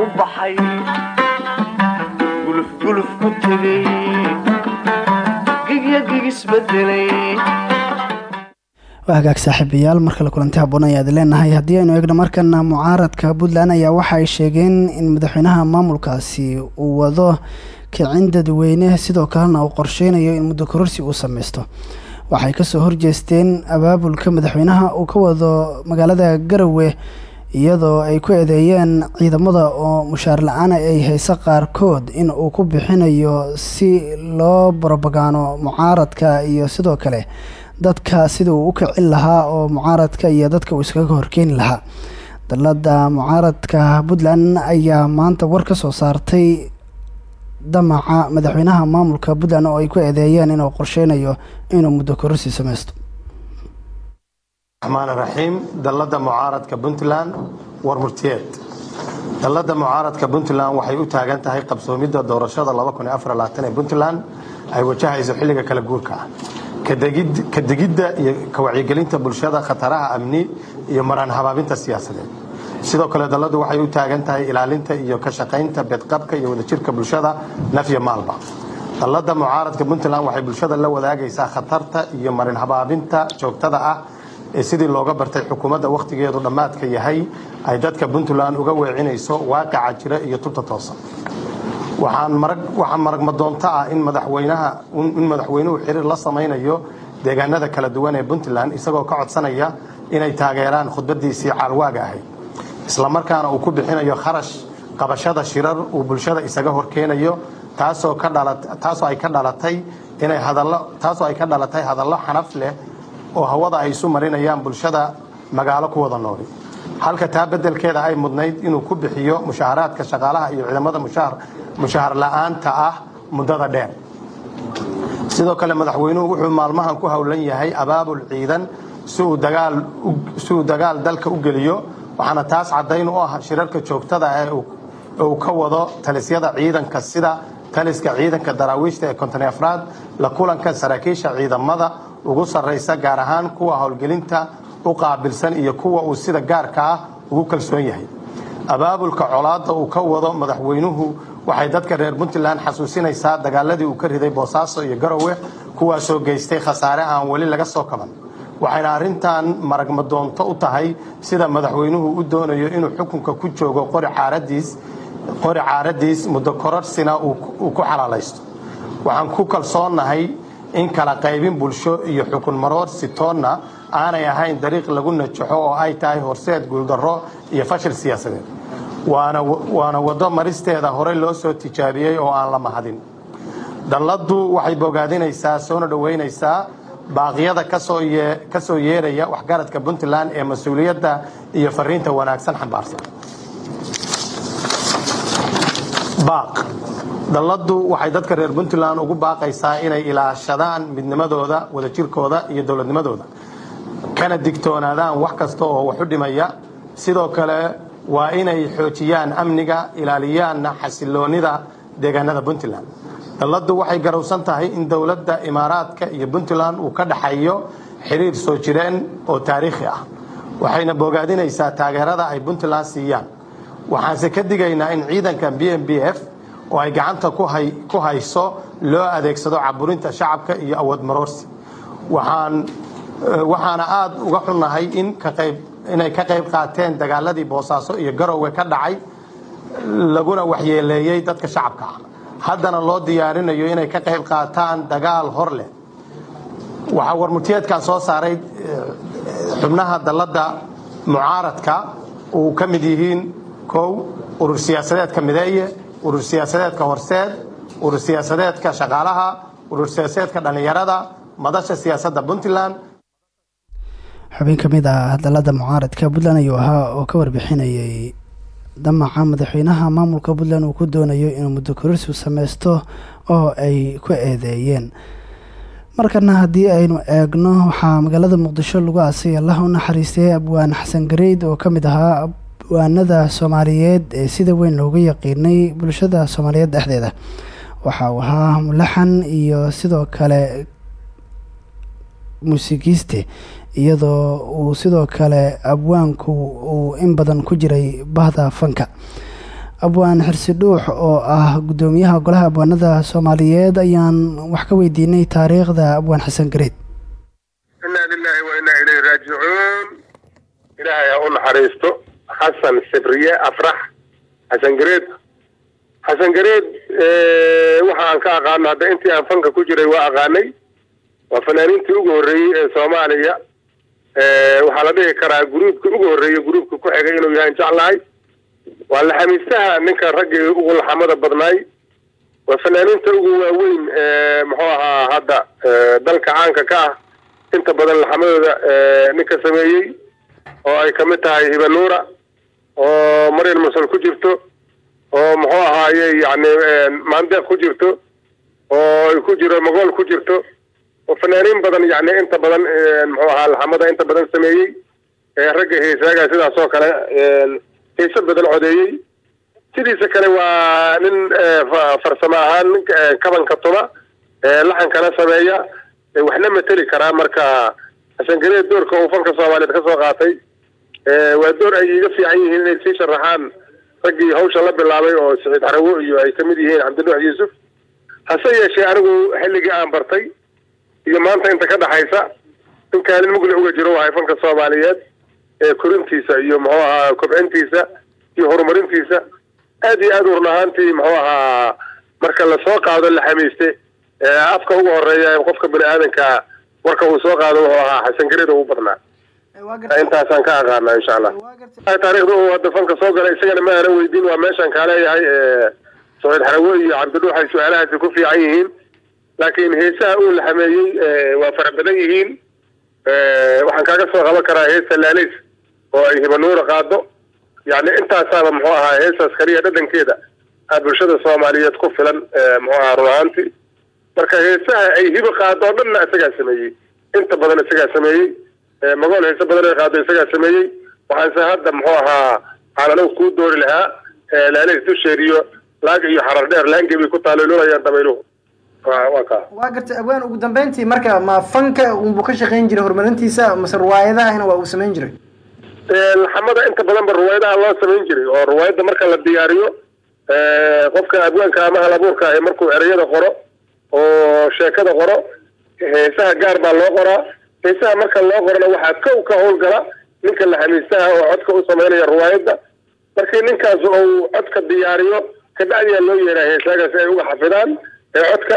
guux u baxay gulufguluf ku tegay gigya gigisbedelay waa hagaag saaxiibayaal mar kale kulanti haboon ayaad leenahay. Haddii aynu eegno markana mucaaradka puntland ayaa waxa ay sheegeen in madaxweynaha maamulkaasi uu wado kicin dadweyne sidoo kalena uu qorsheynayo in muddo kororsi uu sameysto. Waxay ka soo horjeesteen abaabulka madaxweynaha uu ka wado magaalada garowe iyadoo ay ku eedeeyeen ciidamada oo mushaar la'aan ay hayso qaarkood in uu ku bixinayo si loo barobagaano mucaaradka iyo sidoo kale dadka sida uu u kicin lahaa oo mucaaradka iyo dadka uu iskaga horkeeni lahaa. Dalada mucaaradka puntland ayaa maanta war ka soo saartay damaca madaxweynaha maamulka puntland oo ay ku eedeeyeen inuu qorsheynayo inuu muddo kororsi sameysto raxmaan raxiim dalladda mucaaradka puntland war murtiyeed dalladda mucaaradka puntland waxay u taagan tahay qabsoomidda doorashada ee puntland ay wajahayso xilliga kala guurka. Ah ka degidda iyo ka wacyigelinta bulshada khataraha amni iyo maraan habaabinta siyaasadeed. Sidoo kale dalladdu waxay u taagan tahay ilaalinta iyo ka shaqaynta bedqabka iyo wadajirka bulshada nafya maalba. Dalladda mucaaradka puntland waxay bulshada la wadaagaysaa khatarta iyo marin habaabinta joogtada ah sidii looga bartay xukuumadda wakhtigeedu dhammaadka yahay ay dadka puntland uga weecinayso waaqica jira iyo tubta toosa waxaa maragmadoonto ah in madaxweynuhu xiriir la samaynayo deegaanada kala duwan ee puntland isagoo ka codsanaya inay taageeraan khudbadiisii caalwaaga ahayd. Islamarkaana uu ku bixinayo kharash qabashada shirar uu bulshada isaga horkeenayo taasoo ay ka dhalatay hadallo xanaf leh oo hawada ay isu marinayaan bulshada magaalo ku wada nooli halka taa bedelkeeda ay mudnayd inuu ku bixiyo mushaaharaadka shaqaalaha iyo ciidamada mushaahar la'aanta ah muddada dheer. Sidoo kale madaxweynuhu wuxuu maalmahan ku howlan yahay abaabul ciidan si uu dagaal dalka u geliyo waxaana taas caddayn u ah shirarka joogtada ah ee uu ka wado talisyada ciidanka sida taliska ciidanka daraawiishta ee konton afraad la kulanka saraakiisha ciidamada ugu sarraysa gaar ahaan kuwa howlgelinta u qaabilsan iyo kuwa uu sida gaarka ah ugu kalsoon yahay. Abaabulka colaadda uu ka wado madaxweynuhu waxay dadka reer puntland xasuusinaysaa dagaaladii uu ka riday boosaaso iyo garowe kuwaasoo geystay khasaare aan weli laga soo kaban. Waxayna arrintan maragmadoonto u tahay sida madaxweynuhu u doonayo inuu xukunka ku joogo qori caaradiis muddo kororsina uu ku xalaalaysto waxaan ku kalsoonnahay in kala qaybin bulsho iyo xukun maroorsi toonna aanay ahayn dariiq lagu najaxo oo ay tahay horseed guuldarro iyo fashil siyaasadeed. Waana waddo maristeeda horey loo soo tijaabiyey oo aan la mahadin. Dalladdu waxay bogaadinaysaa soona dhoweynaysaa baaqyada ka soo yeeraya waxgaradka puntland ee mas'uuliyadda iyo fariinta wanaagsan xambaarsan baaq dalladdu waxay dadka reer puntland ugu baaqaysaa inay ilaashadaan midnimadooda wadajirkooda iyo dowladnimadooda. Kana digtoonaadaan wax kasta oo wax u dhimaya. Sidoo kale waa inay xoojiyaan amniga ilaaliyaanna xasiloonida deegaanada puntland. Dalladdu waxay garowsan tahay in dowladda imaaraadka iyo puntland uu ka dhaxayo xiriir soo jireen oo taariikhi ah. Waxayna bogaadinaysaa taageerada ay puntland siiyaan. Waxaanse ka digaynaa in ciidanka b m b f oo ay gacanta ku hayso loo adeegsado caburinta shacabka iyo awood maroorsi waxaana aad uga xunnahay inay ka qayb qaateen dagaaladii boosaaso iyo garowe ka dhacay laguna waxyeeleeyey dadka shacabka. Haddana loo diyaarinayo inay ka qayb qaataan dagaal hor leh. Waxaa warmurtiyeedkan soo saaray xubnaha dalladda mucaaradka uu ka mid yihiin kow urur siyaasadeedka mideeye urur siyaasadeedka horseed urur siyaasadeedka shaqaalaha urur siyaasadeedka dhallinyarada madasha siyaasadda puntland. Xubin ka mid ah dalladda mucaaradka puntland ayuu ahaa oo ka warbixinayay. Damaca madaxweynaha maamulka puntland uu ku doonayo inuu muddo kororsi sameysto oo ay ku eedeeyeen. Markana haddii aynu eegno waxaa magaalada muqdisho lagu aasay allah u naxariistay abwaan xasan gareyd oo ka mid ahaa abwaanada soomaaliyeed ee sida weyn looga yaqiinay bulshada soomaaliyeed dhexdeeda. Waxa uu ahaa mulaxan iyo sidoo kale muusikiiste iyadoo uu sidoo kale abwaanku uu in badan ku jiray bahda fanka. Abwaan xirsi dhuux oo ah guddoomiyaha golaha abwaanada soomaaliyeed ayaan wax ka weydiinay taariikhda abwaan xasan gareed inaa lilaahi wa inaa ilayhi raajicuun. Ilaahay ha naxariisto xasan sibriye afrax xasan gareed xasan gareed waxa aan ka aqaano hadda intii aan fanka ku jiray waa aqaanay waa fanaaniintii ugu horreeyey ee soomaaliya waxaa la dhihi karaa gruubka ugu horreeyey gruubka ku xigay inuu yahay jeclahay waa laxamiistaha ninka raggii ugu laxamada badnaay waa fanaaniinta ugu waaweyn muxuu ahaa hadda dalka caanka ka ah inta badan laxamadooda ninka sameeyey oo ay ka mid tahay hibanuura oo maryan musal ku jirto oo muxuu ahaaye yani maandeeq ku jirto oo ku jiro magool ku jirto oo fanaaniin badan yani inta badan muxuu ahaa laxamada inta badan sameeyey ragga heesaaga sidaas oo kale heese badan codeeyey. Sidiisa kale waa nin farsamo ahaan kabanka tuma laxankana sameeya waxna mateli karaa marka xasan gareed doorka uu fanka soomaaliyeed ka soo qaatay waa door ay iga fiican yihiin inay sii sharaxaan raggii hawsha la bilaabay oo saciid xarawo iyo ay ka mid yihiin cabdinuux yuusuf hase yeeshee anigu xilligii aan bartay iyo maanta inta ka dhaxaysa in kaalin mugli uga jiro wahay fanka soomaaliyeed ee korintiisa iyo muxuu ahaa kobcintiisa iyo horumarintiisa. Aad iyo aad u run ahaantii muxuu ahaa marka la soo qaado la xamiiste afka ugu horreeya qofka bani aadanka warka uu soo qaado wuxuu ahaa xasan gareed ugu badnaa intaasaan ka aqaana insha allah. Taarikhda uu hadda fanka soo galay isagana ma aanan weydiin waa meeshaan kaaleeyahay saciid xarawo iyo cabdinuux ay su'aalahaasi ku fiican yihiin. Laakiin heesaha uu la xameeyey waa fara badan yihiin. Waxaan kaaga soo qaban karaa heesa laalays oo ay hibanuura qaado yani intaasaaba muxuu ahaa heesaas kaliya dhadhankeeda. A bulshada soomaaliyeed ku filan muxuu ahaa run ahaantii marka heesaha ay hiba qaado o dhanna isagaa sameeyey. Inta badan isagaa sameeyey magool heese badan ay qaado isagaa sameeyey. Waxaanse hadda muxuu ahaa anigu kuu doori lahaa laalays dusheer iyo laag iyo xarar dheer laangebay ku taalilulayaan dabayluhu waa waa kaa waa gartay abwaan ugu dambeyntii marka ma fanka unbuu ka shaqayn jiray horumarintiisa mase riwaayadahana waa uu samayn jiray? Laxamada inta badan ba ruwaayadaha loo samayn jiray oo ruwaayadda marka la diyaariyo qofka abwaanka ama hal abuurka ah markuu ereyada qoro oo sheekada qoro heesaha gaar baa loo qoraa heesaha marka loo qorona waxaa kow ka howlgala ninka laxamiistaha oo codka u samaynaya ruwaayadda. Markii ninkaas uu codka diyaariyo kabacdiyaa loo yeeraa heesaaga si ay uga xafidaan ee codka.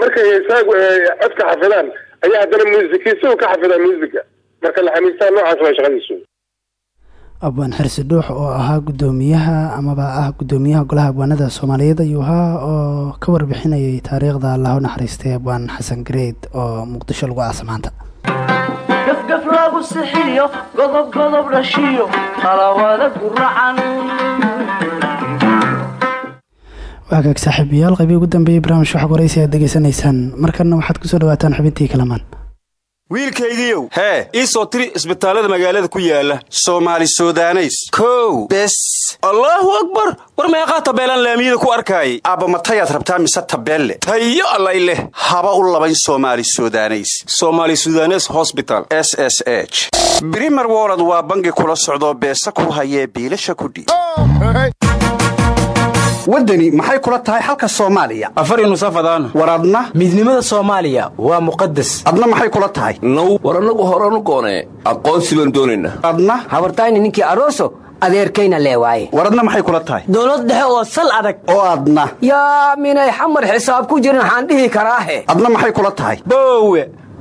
Markay heesaagu codka xafidaan ayaa haddana muusikiisa ka xafidaan muusiga marka laxamiistaha noocaas waa shaqadiisu. Abwaan xirsi dhuux oo ahaa guddoomiyaha amaba ah guddoomiyaha golaha abwaanada soomaaliyeed ayuu ahaa oo ka warbixinayay taariikhda allahu naxariistay abwaan xasan gareed oo muqdisho lagu aasa maanta gafgaf lagu sixiyo godob godob dhashiyo talawada guracan waagaag saaxiibayaal qaybii ugu dambeeyey barnaamijka xog waraysi aad degeysanaysaan markanna waxaad ku soo dhawaataan xubintii kalamaan wiilkaygiiow hee ii soo tiri isbitaallada magaalada ku yaalla soomaali sudaneys. Kow. Bes. Allaahu akbar. War meeqaa tabeelaan laamiyada ku arkaayay aabba matayaad rabtaa mise tabeelle tayo allay leh. Haba u labayn soomaali sudaneys. Somaali sudanes hosbital s s h. Brimer wolod waa bangi kula socdoo beesa ku hayee biilasha kudhiib waddani maxay kula tahay xalka soomaaliya? Afari nusafadaan war adna? Midnimada soomaaliya waa muqadas adna maxay kula tahay? Now war annagu horanu goonee aqoonsi baan doonaynaa adna? Habartayni ninkii aroso adeerkayna leewaaye war adna maxay kula tahay? Dowlad dhexe oo sal adag. Oo adna. Yaa minay xamar xisaab ku jirin waxaan dhihi karaahe. Adna maxay kula tahay? Boowe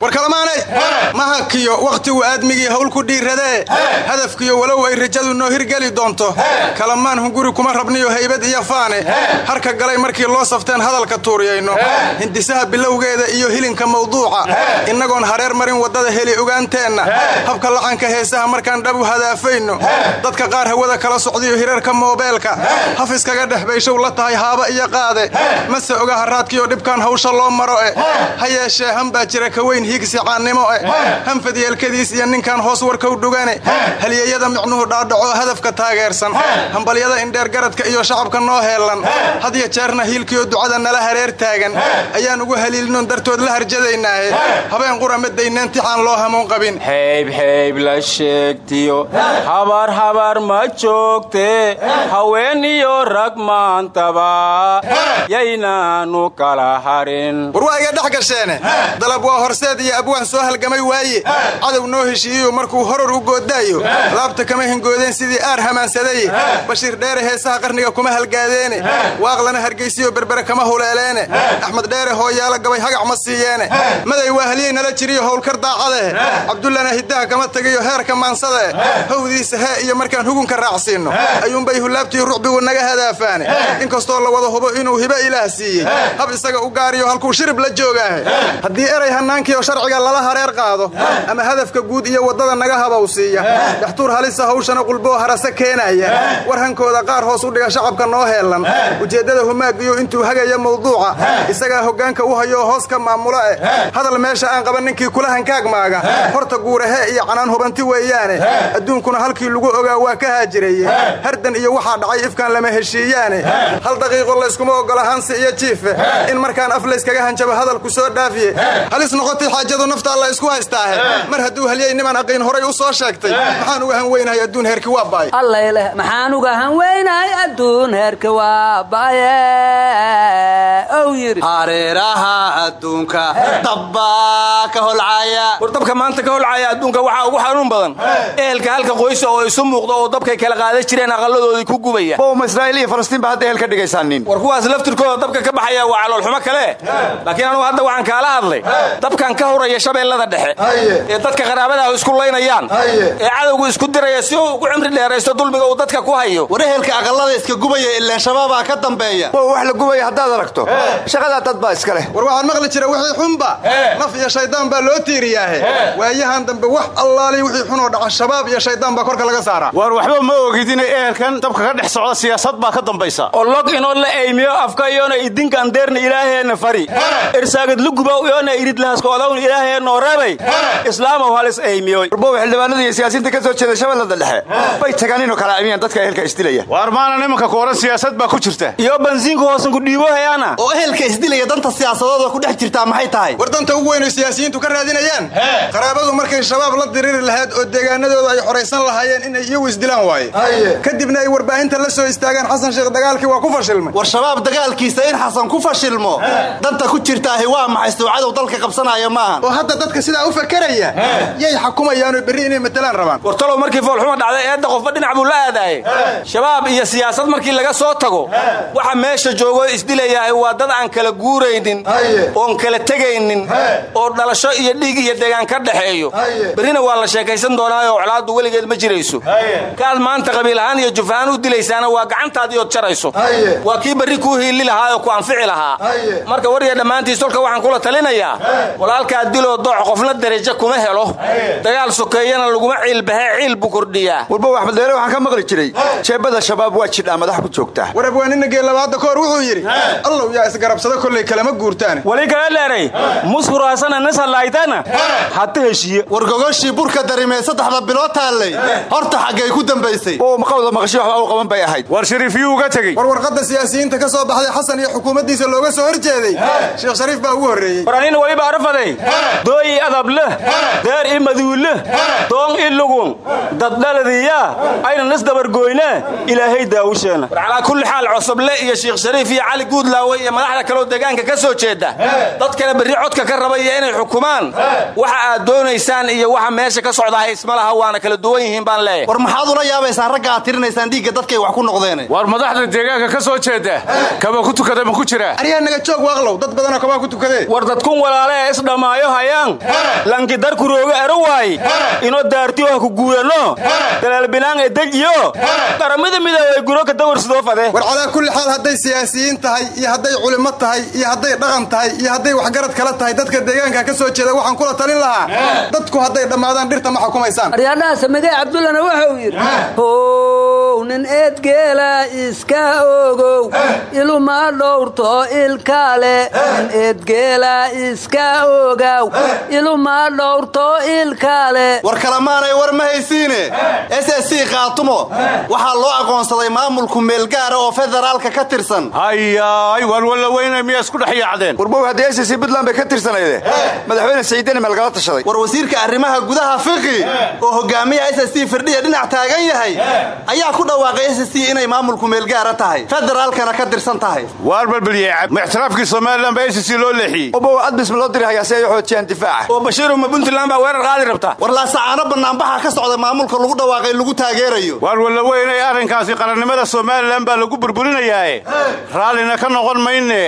war kalamaanay mahankiyo wakhtigu aadmigii hawl ku dhiiradee? Hadafkiyo walow ay rajadu noo hirgeli doonto. Kalamaan hunguri kuma rabniyo haybad iyo faane. Harka galay markii loo safteen hadalka tuuriyayno. Hindisaha bilowgeeda iyo hilinka mawduuca. Innagoon hareer marin waddada heli ogaanteenna habka lacanka heesaha markaan dhabu hadaafayno. Dadka qaar hawada kala socdiyo hirarka moobeelka. Haf iskaga dhex bayshow la tahay haaba iyo qaade. Mase oga haraadkiyo dhibkaan hawsha loo maro e. Ha yeeshee hambaa jira ka weyn higsicaannimo eh. Hanfad yeelkadiis iyo ninkan hoos warkow dhugane halyeeyada micnuhu dhaadhaco hadafka taageersan. Hambalyada indheergaradka iyo shacabka noo heellan. Hadya jeerna hiilkiyo ducada nala hareer taagan. Ayaan ugu haliilinoon dartood la harjadaynaahe habeen qura madayneen tixaan loo hamuun qabin. Xeybxeyb la sheegtiyo. Habar habar ma joogte. Haween iyo rag maantaba. Yaynaanu kala harin. War waa iga dhex gasheene. Dalab waa horseed iyo abwaan soo halgamay waaye. Cadow noo heshiiyeyo markuu horor u goodaayo. Laabta kama hingoodeen sidii aar hamaansaday bashiir dheere heesaha qarniga kuma halgaadeene waaqlana hargaysiyo berbere kama huleeleene axmed dheere hooyaala gabay hagac ma siiyeene maday waa halyey nala jiriyo howlkar daacadeh cabdullana hiddaha kama tegayo heerka maansadae hawdiisa hee iyo markaan hugunka raacsiinno. Ayuunbay hulaabtii rucbigu naga hadaafaane inkastoo la wada hubo inuu hibo ilaah siiyey. Hab isaga u gaariyo halkuu shirib la joogaahe. Haddii eray hannaankiio sharciga lala hareer qaado ama hadafka guud iyo waddada naga habow siiya. Daxtuur halisa hawshana qulboo harase keenaya. War hankooda qaar hoos u dhiga shacabka noo heellan. Ujeeddada humaagiyo intuu hagaya mawduuca. Isagaa hoggaanka u hayoo hoos ka maamula eh. Hadal meesha aan qaban ninkii kula hankaag maaga. Horta guurahe iyo canaan hubanti weeyaane. Adduunkuna halkii lagu ogaa waa ka haajiraye hardan iyo waxaa dhacay ifkaan lama heshiiyaane. Hal daqiiqo layskuma oggola hansi iyo jiife. In markaan af layskaga hanjabo hadalku soo dhaafiye. Halis noqotay xaajadu naftaa la isku haystaahe mar hadduu halyey niman aqiin horay u soo sheegtay maxaan uga han weynahay adduun heerki waa baay. Allayleh maxaan uga han weynahay adduun heerki waa baaye. Ow yidhi. Hareeraha adduunka dabbaa ka holcaya. War dabka maanta ka holcaya adduunka waxaa ugu xanuun badan. Ehelka halka qoysa oo isu muuqda oo dabkay kala qaadan jireen aqalladoodii ku gubaya. Bowma israa'iil iyo falastiin ba hadda ehel ka dhigaysaannin war kuwaas laftirkooda dabka ka baxaya waa caloolxumo kale. Laakiin anugu hadda waxaan kaala hadlay. Dabkan ka horaya shabeellada dhexe. Ee dadka qaraabadaah isku laynayaan. Ee cadowgu isku diraya si uu ugu cimri dheeraysto dulmiga uu dadka ku hayo. War ehelka aqallada iska gubaya ilaan shabaabaa ka dambeeya. Wax la gubaya haddaad aragto. Shaqadaa dad baa iska leh. War waxaan maqli jira wixii xunba. Naf iyo shaydaan baa loo tiiriyaahe. Waayahan dambe wax allaali wixii xunoo dhaca shabaab iyo shaydaan baa korka laga saaraa. War waxba ma ogid inay ehelkan dabka ka dhex socda siyaasad baa ka dambaysa. Oo log inoo la eymiyo afka iyoona idinkan deerna ilaaheena fari. Irsaagad lugubow iyoona iridlahaskoodawn ilaaheenoo reebay islaamow halis eymiyoy warbow xildhibaanada iyo siyaasiyiinta ka soo jeeda shabeellada dhexe. Bay tagaan inuu kala amiyaan dadka ehelka isdilaya. Waar maana nimanka kooran siyaasad baa ku jirta. Iyo bansiinku hoosan ku dhiibo hayaana. Oo ehelka isdilaya danta siyaasadooda ku dhex jirtaa maxay tahay? War danta ugu weyn oo siyaasiyiintu ka raadinayaan. Qaraabadu markay shabaab la diriri lahayd oo deegaanadooda ay xoraysan lahaayeen inay iyagu isdilaan waaye. Kadibna ay warbaahinta la soo istaagaan xasan sheekh dagaalkii waa ku fashilmay. War shabaab dagaalkiisa in xasan ku fashilmo danta ku jirtaahi waa maxay? Sawcadow dalka qabsanaya maahan oo hadda dadka sidaa u fakeraya yay xakumayaanoo berri inay matalaan rabaan. War talow markii foolxuma dhacday eedda qofba dhinac buu la aadaaye shabaab iyo siyaasad markii laga soo tago waxa meesha joogo isdilayahay waa dad aan kala guuraynin oon kala tegaynin oo dhalasho iyo dhiig iyo degaan ka dhexeeyo berrina waa la sheekaysan doonaayo colaaddu weligeed ma jirayso. Kaad maanta qabiil ahaan iyo juf ahaan u dilaysaana waa gacantaadii ood jarayso. Waa kii berri kuu hiili lahaa oo ku anfici lahaa. Marka warya dhammaantiis tolka waxaan kula talinayaa walaalkaa diloo dooc qofna darajo kuma helo. Dagaal sokeeyana laguma ciilbahe ciil buu kordhiyaa. Warba waxbadeele waxaan ka maqli jiray. Jeebada shabaab waa jidhaa madax ku joogtaa war abwaanina geelabaadda kahor wuxuu yidhi allow yaa isgarabsado kollay kalama guurtaan. Wali kala dheeray mushuraasana nasalaytana hata heshiiye war gogoshii burka darimee saddexda bilood taallay. Horta xaggay ku dambaysay. Maqawda maqashi waxba u qaban bay ahayd. War shariifyuu uga tegey. War warqadda siyaasiyiinta ka soo baxday xasan iyo xukuumaddiisa looga soo horjeeday. Sheekh shariif baa ugu horreeyey. War anina weliba arafaday dooyi adableh deer i maduulle doon i lugun daddhaladiya ayna nas dabargoyne ilaahay daawusheena. War calaa kulli xaal cosoble iyo sheekh shariif iyo cali guudlaawe iyo madaxda kaleo deegaanka ka soo jeeda. Dad kale berri codka ka rabaya inay xukumaan. Waxa aad doonaysaan iyo waxa meesha ka socdaa isma laha waana kala duwan yihiin baan leeyahay. War maxaad ula yaabaysaan ragga aad tirinaysaan dhiigga dadkay wax ku noqdeen war madaxda deegaanka ka soo jeeda kaba ku tukada ma ku jira? Aryaa naga joog waaqlow dad badanoo kabaa ku tukadee? War dadkun walaale ee isdhammaayo hayaan. Lanki darkurooga ero waay ino daartiyo ha ku guurano dalaalbinaan ee dejiyo qaramada midoobay guroka dawarsidoo fade. War calaa kulli xaal hadday siyaasiyiin tahay iyo hadday culimo tahay iyo hadday dhaqan tahay iyo hadday waxgarad kala tahay dadka deegaanka ka soo jeeda waxaan kula talin lahaa. Dadku hadday dhammaadaan dhirta ma xukumaysaan. Aryaadhaha samigay cabdullana wuxuu yidhi how nin eedgeela iska ogow. Iluma dhowrto ilkale nin eedgeela iska ogow iluma dhowrto ilkale war kalamaanay war ma haysiine. S s c khaatumo waxaa loo aqoonsaday maamulku meelgaara oo federaalka ka tirsan. Hayaay waar walla weyne miyaa isku dhex yaacdeen. Warbow haddii s c puntland bay ka tirsanayde madaxweyne saciidani meelgala tashaday. War wasiirka arrimaha gudaha fiqi oo hogaamiya s c firdhiya dhinac taagan yahay ayaa ku dhawaaqay s c inay maamulku meelgaara tahay federaalkana ka tirsan tahay. Waar balbalyeecab ma ixtiraafkii somalilan baa s c loo leexiyey. Obow loo diri hayaa xoojiyaan difaaca. Oo bashiiru ma puntland baa weerar qaadi rabta war laasacaano bannaanbaxa ka socda maamulka lagu dhawaaqay lagu taageerayo. Waar walla weyne arrinkaasi qarannimada somalilan baa lagu burburinayaae raallina ka noqon mayne.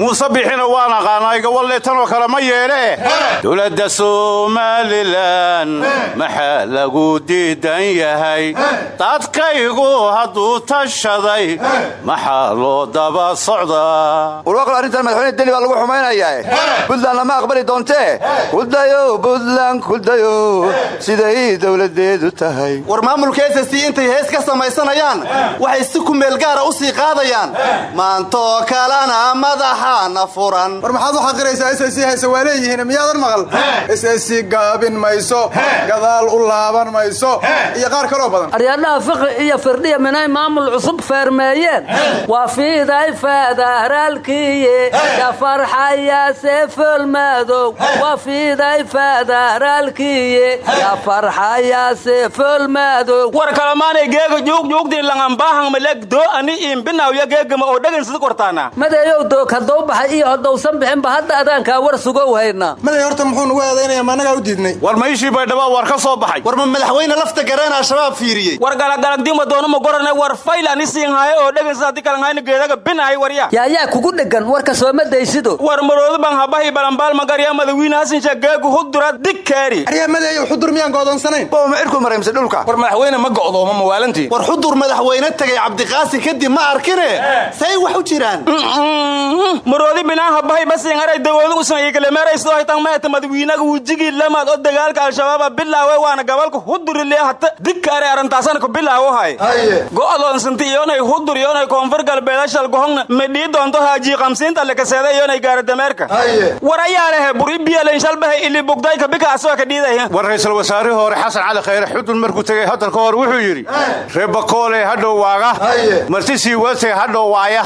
Muuse bixina waan aqaanaa gawalle tanoo kale ma yeele. Dowladda somalilan maxaa lagu diidan yahay. Dadkaygu hadduu tashaday maxaa loo daba socdaa? Warwaaqal arrintan madaxweyne deni baa lagu xumaynayaa puntland lama aqbali doontee kudayo puntland kudayo siday dowladeedu tahay war maamulka s c intay hees ka samaysanayaan waxay si ku meelgaara u sii qaadayaan maantoo kalena madaxana furan war maxaad u xaqiraysaa s c hayse waa leeyihiin miyaadan maqal s c gaabin mayso gadaal u laaban mayso iyo qaar kaloo badan. Aryaadhaha fiqi iyo firdhiya minay maamul cusub feermeeyeen waa fiiday federaalkiye ka farxaya seefoolmaadow waa fiiday federaalkiye ka farxaya seefool madow war kalamaanay geega juugjuugdii langambaahang malegdo ani iimbinawya geegama oo dhagan sida kortaana madeeyow doog haddou baxay iyo haddousan bixinba hadda adaankaa war sugow haynaa maday horta muxuu nugu eedaynaya ma annagaa u diidnay war maishii baydhaba war ka soo baxay. War ma madaxweyne lafta gareen al-shabaab fiiriyey. War galaggalagdima doonama gorane war fayl ani siinhaaye oo dhagan sida haddii kalanhayna geedaga binahay warya yaa yaa kugu dhegan warka sooma daysido. War maroodo baan habahi balambaal magarya madawiine hasansha geegu hudura digkeeri aryaa madeeyow xudur miyaan go'doonsanayn bow ma cirku maraymse dhulka? War madaxweyne ma go'doomo mawaalantii war xudur madaxweyne tegay cabdiqaasi kadib ma arkine? Say wax u jiraan. Maroodi binaan habahay basiin aray dawoodu usan igalemeerayso haytan meeta madawiinaga wujigii lamaad oo dagaalka al-shabaaba bilaawe waana gabalka hudurile hata digkaare arrintaasana ku bilaawo hay. Go'doonsanti iyonay hudur iyonay koonfur galbeeda shalgohongna midhii doonto haajii qamsiinta lakaseeda iyonay gaara dameerka war ayaa war ra'iisul wasaarihii hore xasan cali khayre xudun markuu tegey hadalka hor wuxuu yidhi reebakoole hadhow waaga. Martisii watay hadhow waaya.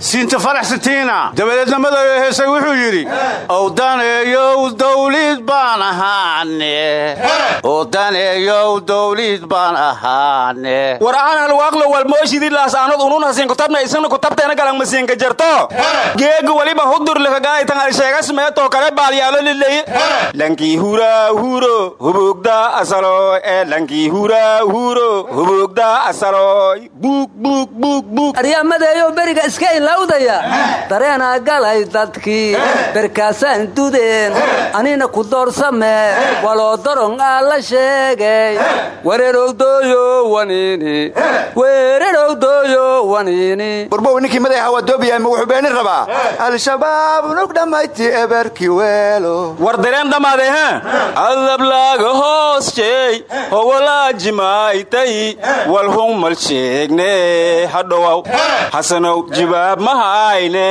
Siinta farax sitiina dabadeedna madayo heesay wuxuu yidhi owdaneeyow dawlid baan ahaane. Owdaneeyow dawlid baan ahaane. War aan halwaaqlo walmooshidii laasaanod unun hasiin kutabna isna kutabteena galang masiinka jarto geega waliba hudur lakagaaytan alsheegas meetoo kale baalyaalo lileye lankii huraa huro hubugda asalo. Ee lankii huraa huro hubugda asalo. Buug buug buug buug aryamadeeyow beriga iska ilawdaya. Dareenaa galay dadkii berkaasaan dudeen anina ku doorsame waloo dorong aa la sheegay wereerowdooyo waniini weererowdooyo waniini warbow ninkii madaxa waa doobiyahay ma wuxuu beenin rabaa al-shabaab unug dhammayti eberki weelo war dareen dhammaaday ha? Adab laaga hoos jeey howolaajimaaytay walhung mal sheegne hadhowaw xasanow jibaab ma hayne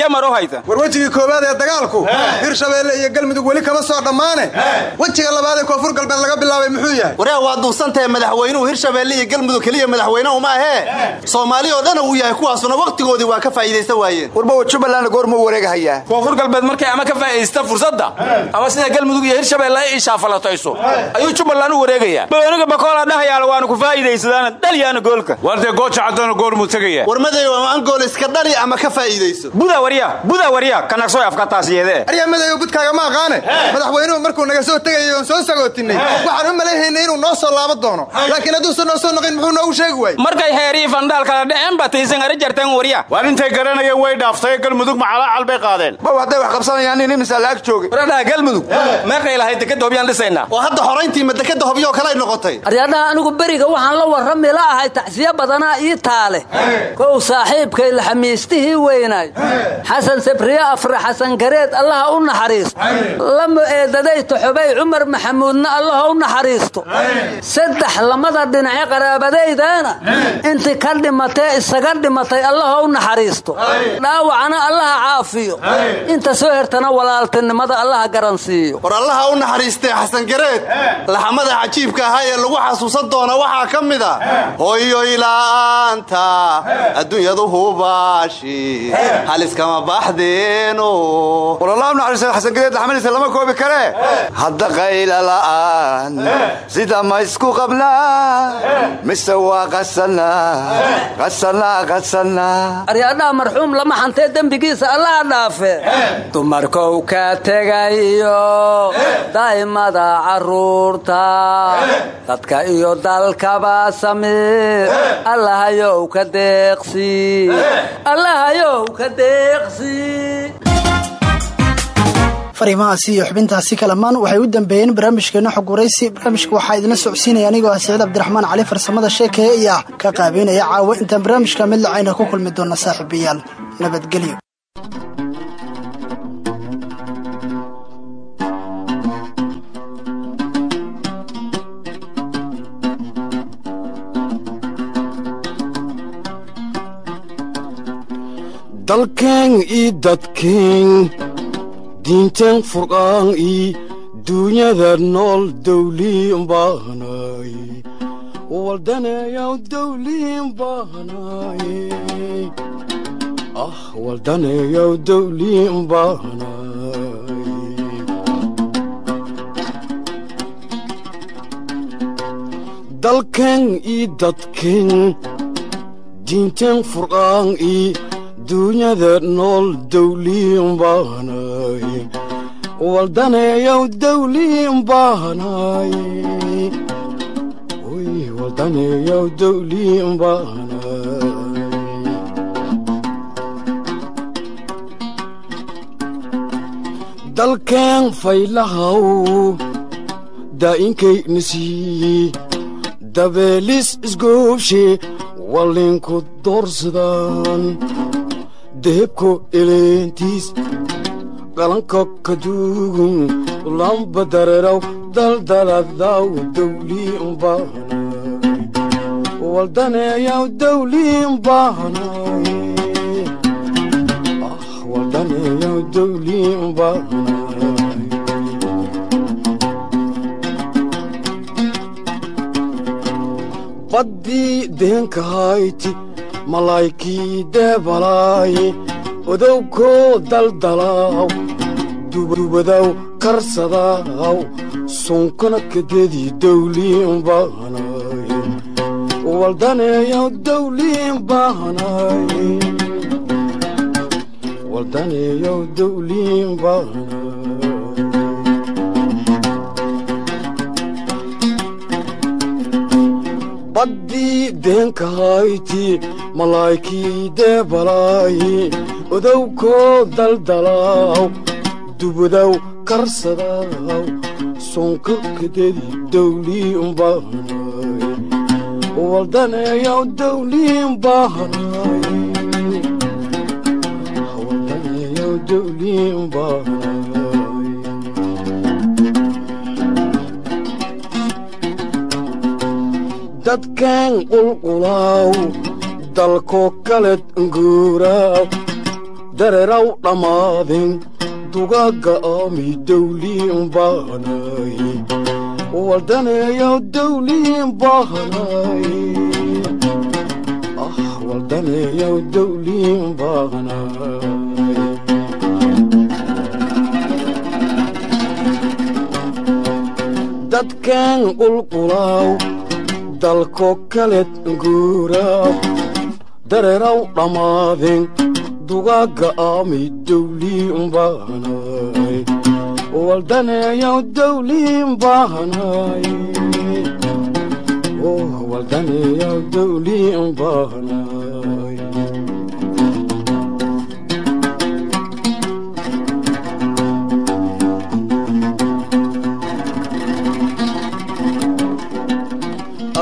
yamaro hayta. War wejigii koowaad ee dagaalku hirshabeelle iyo galmudug weli kama soo dhammaane. Wejiga labaad ee koonfur galbeed laga bilaabay muxuu yahay? Waryaa waa duusantahe madaxweynuhu hirshabeelle iyo galmudug keliya madaxweyne uma ahee soomaali oo dhan uu yahay kuwaasuna wakhtigoodii waa ka faa'iidaysta waayeen. Warbow jubbaland goormuu wareegahayaa koonfur galbeed markay ama ka faa'iidaysta fursadda ama sida galmudug iyo hirshabeelle ay ishaafalatayso ayuu jubbaland u wareegayaa booniga bakoola dhahayaala waanu ku faa'iidaysadaana dhalyaana goolka. Wardee gooja caddoona goormuu tegaya. War madeeyo ama angool iska dhali ama ka faa'iidayso. Buda warya buda warya kanagsoy afkataas yeedee aryaa madeeyo budkaaga ma aqaane? Madaxweynuhu markuu naga soo tegayay oon soo sagootinay waxaan u malayhaynay inuu noo soo laaban doono. Laakiin hadduusan noo soo noqin muxuu noogu sheegi waayey. Markay heerii fandhaal kala dhaceen ba taysan ara jarteen warya. Waar intay garanayeen way dhaaftay galmudug macalaacal bay qaadeen. Bow hadday wax qabsanayaan nin imisaa la ag joogay waradhaha galmudug meeqay lahayd dekadda hobyaan dhisaynaa oo hadda horayntii madekada hobyo kale ay noqotay? Aryadhaha anigu beriga waxaan la warrami la ahay tacsiyo badanaa ii taale. Kow saaxiibkay laxamiistihii weynaay xasan sabriye afre xasan gareed allaha u naxariisto. Lama eedaday toxobay cumar maxamuudna allaha u naxariisto. Saddex lamada dhinace qaraabadaydana intii ka dhimatee isaga dhimatay allaha u naxariisto. Dhaawacana allaha caafiyo. Inta soo hertana walaaltinimada allaha garansiiyo. War allaha u naxariistay xasan gareed laxamada cajiibka ahaa ee lagu xasuusan doona waxaa ka mid a hoyoyla'aanta adduunyadu hubaashi haliskama baxdeeno walallah naxariista xasan gareed laxmadiisa lama koobi kare. Hadda qayla la'aan sida ma isku qabnaa mise waa qasanaa aryadhaha marxuum lama xantee dembigiisa allaha dhaafe. Dumarkow ka tegayo daa'imada carruurta dadka iyo dalkaba samiir allahayow ka deeqsi allahayow ka deeqsi. Fariimahaasi iyo xubintaasi kalamaan waxay u dambeeyeen barnaamijkeena xog waraysi barnaamijka waxaa idina socodsiinaya anigoo ah saciid cabdiraxmaan cali farsamada ah ka qaabeynaya caawa. Intaan barnaamijka mid lacayna ku kulmi doona saaxiibayaal nabadgelyo dalkeen ii dadkeen diinteen furqaan ii duunyada nool dawliin baahnay waldaneeyaw dawliin baahnay ah waldaneeyaw dawliin baahnay dalkan ii dadkan diintan furqaan ii duunyada nool dawliin baanay waldaneeyow dawliin baanay dalkeen faylahaw daa'inkayna siiye dabeelis isgoobshe wallinku doorsadaan dehebko eleentiis qalanka kaduugun lamba dareeraw daldaladaw dawliin baanay waldaneeyaw dawliin baanay ah waldaneeyaw dawliin baanay baddii deenkahayti malaykii deebalaaye odowkoo daldalaaw dubadaw karsadaaw sunkana kadedii dawliin baanay waldaneeyaw dawliin baanay waldaneeyaw dawliin baanay baddii deenkahayti malaykii deebalaaye odowkoo daldalaaw dubadaw karsadaaw sonka kadedi dawliin baanay waldaneeyaw dawliin baanay waldaneeyaw dadkan qulqulaaw dalkoo kaled nguuraaw dareeraw dhammaadeen dugaagga aami dawliin dawliin baanay ah waldaneeyaw dawliin baanay dadkan qulqulaaw dalko kaled nguuraaw dareeraw dhammaadeen dugaagga aami dawliin baanay waldaneeyaw dawliin baanay oh waldaneeyaw dawliin baanay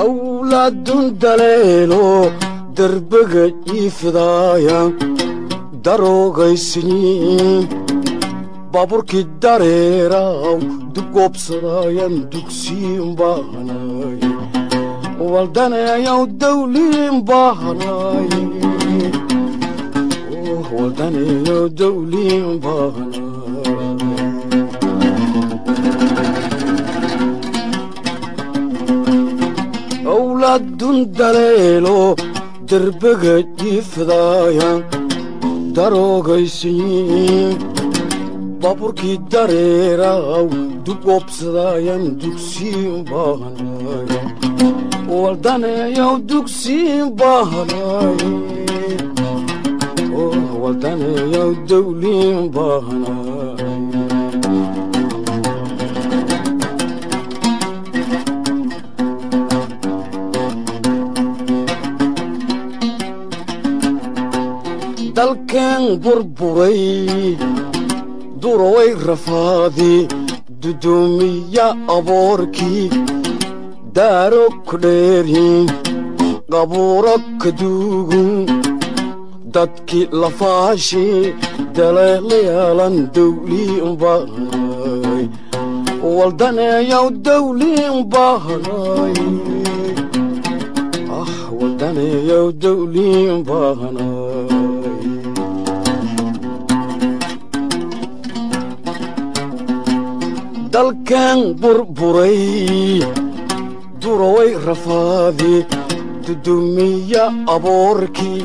awlaadun daleelo derbaga iifidaaya daroogaysinyiin baaburkii dareeraw dugoobsadaayan dugsiin baanay waldaneeyaw dawliin waldaneeyaw dawliin baanay awlaadun daleelo derbaga jiifdaaya daroogaysinyiin baaburkii dareeraw dugoobsadaayan dugsiin baanay waldaneeyaw dugsiin baanay waldaneeyaw dawliin baanay dalkan burburay duroway rafaadi dudoomiya aboorkii daaro ku dheeryin qabuuro kaduugun dadkii lafaashi daleelayalan dawliin baanay waldaneeyaw dawliin baanay ah waldaneeyaw dawliin dalkan burburay duroway rafaadi dudumiya aboorkii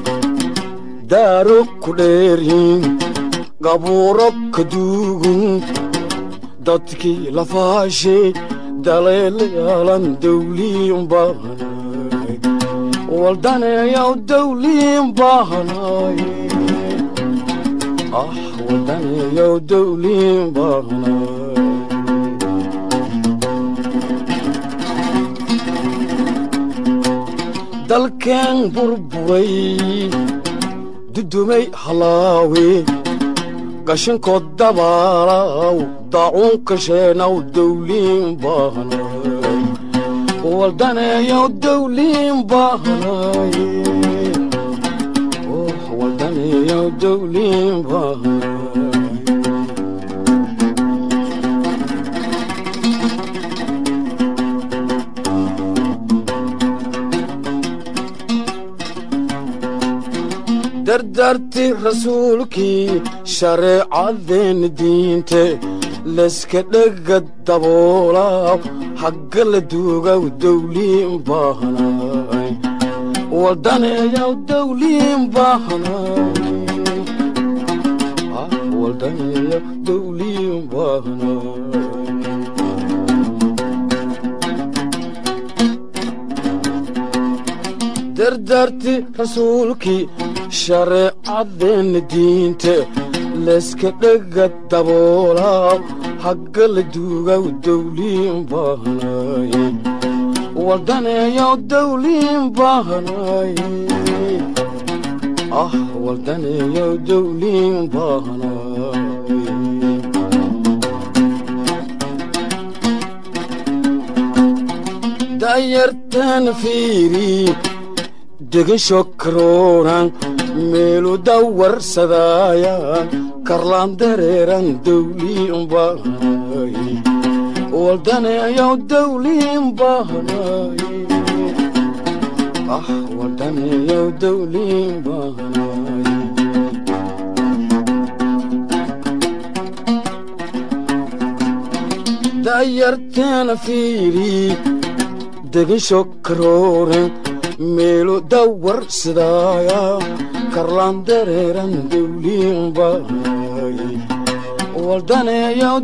daaro ku dheeryin qabuuro kaduugun dadkii lafaashe daleelayalan dawliin baahanay waldaneeyaw dawliin baahanay ah waldaneeyaw dawliin baahanay dalkeen burburay dudumay halaawe gashinkood dabaalaw daacuun kasheenaw dawliin baahanay waldaneeyaw dawliin baahanay waldaneeyaw dawliin baahanay dardarti rasuulkii shareecadeen diinte layska dhega daboolaaw hagga la duugaw dawliin baahanay waldaneeyaw dawliin baahanay dardarti rasuulkii shareecadeen diinte layska dhega daboolaaw hagga la duugaw dawliin baahanay waldaneeyaw dawliin baahanay ah waldaneeyaw dawliin baahanay dayartan fiiri degasho karooran meelu dawarsadaaya karlaan dareeran dawliin baahanay waldaneeyaw dawliin baahanay ah waldaneeyaw dawliin baahanay dayarteena fiiri degasho karooran meelu dawarsidaaya karlaan dareeran dawliin baahanay waldaneeyaw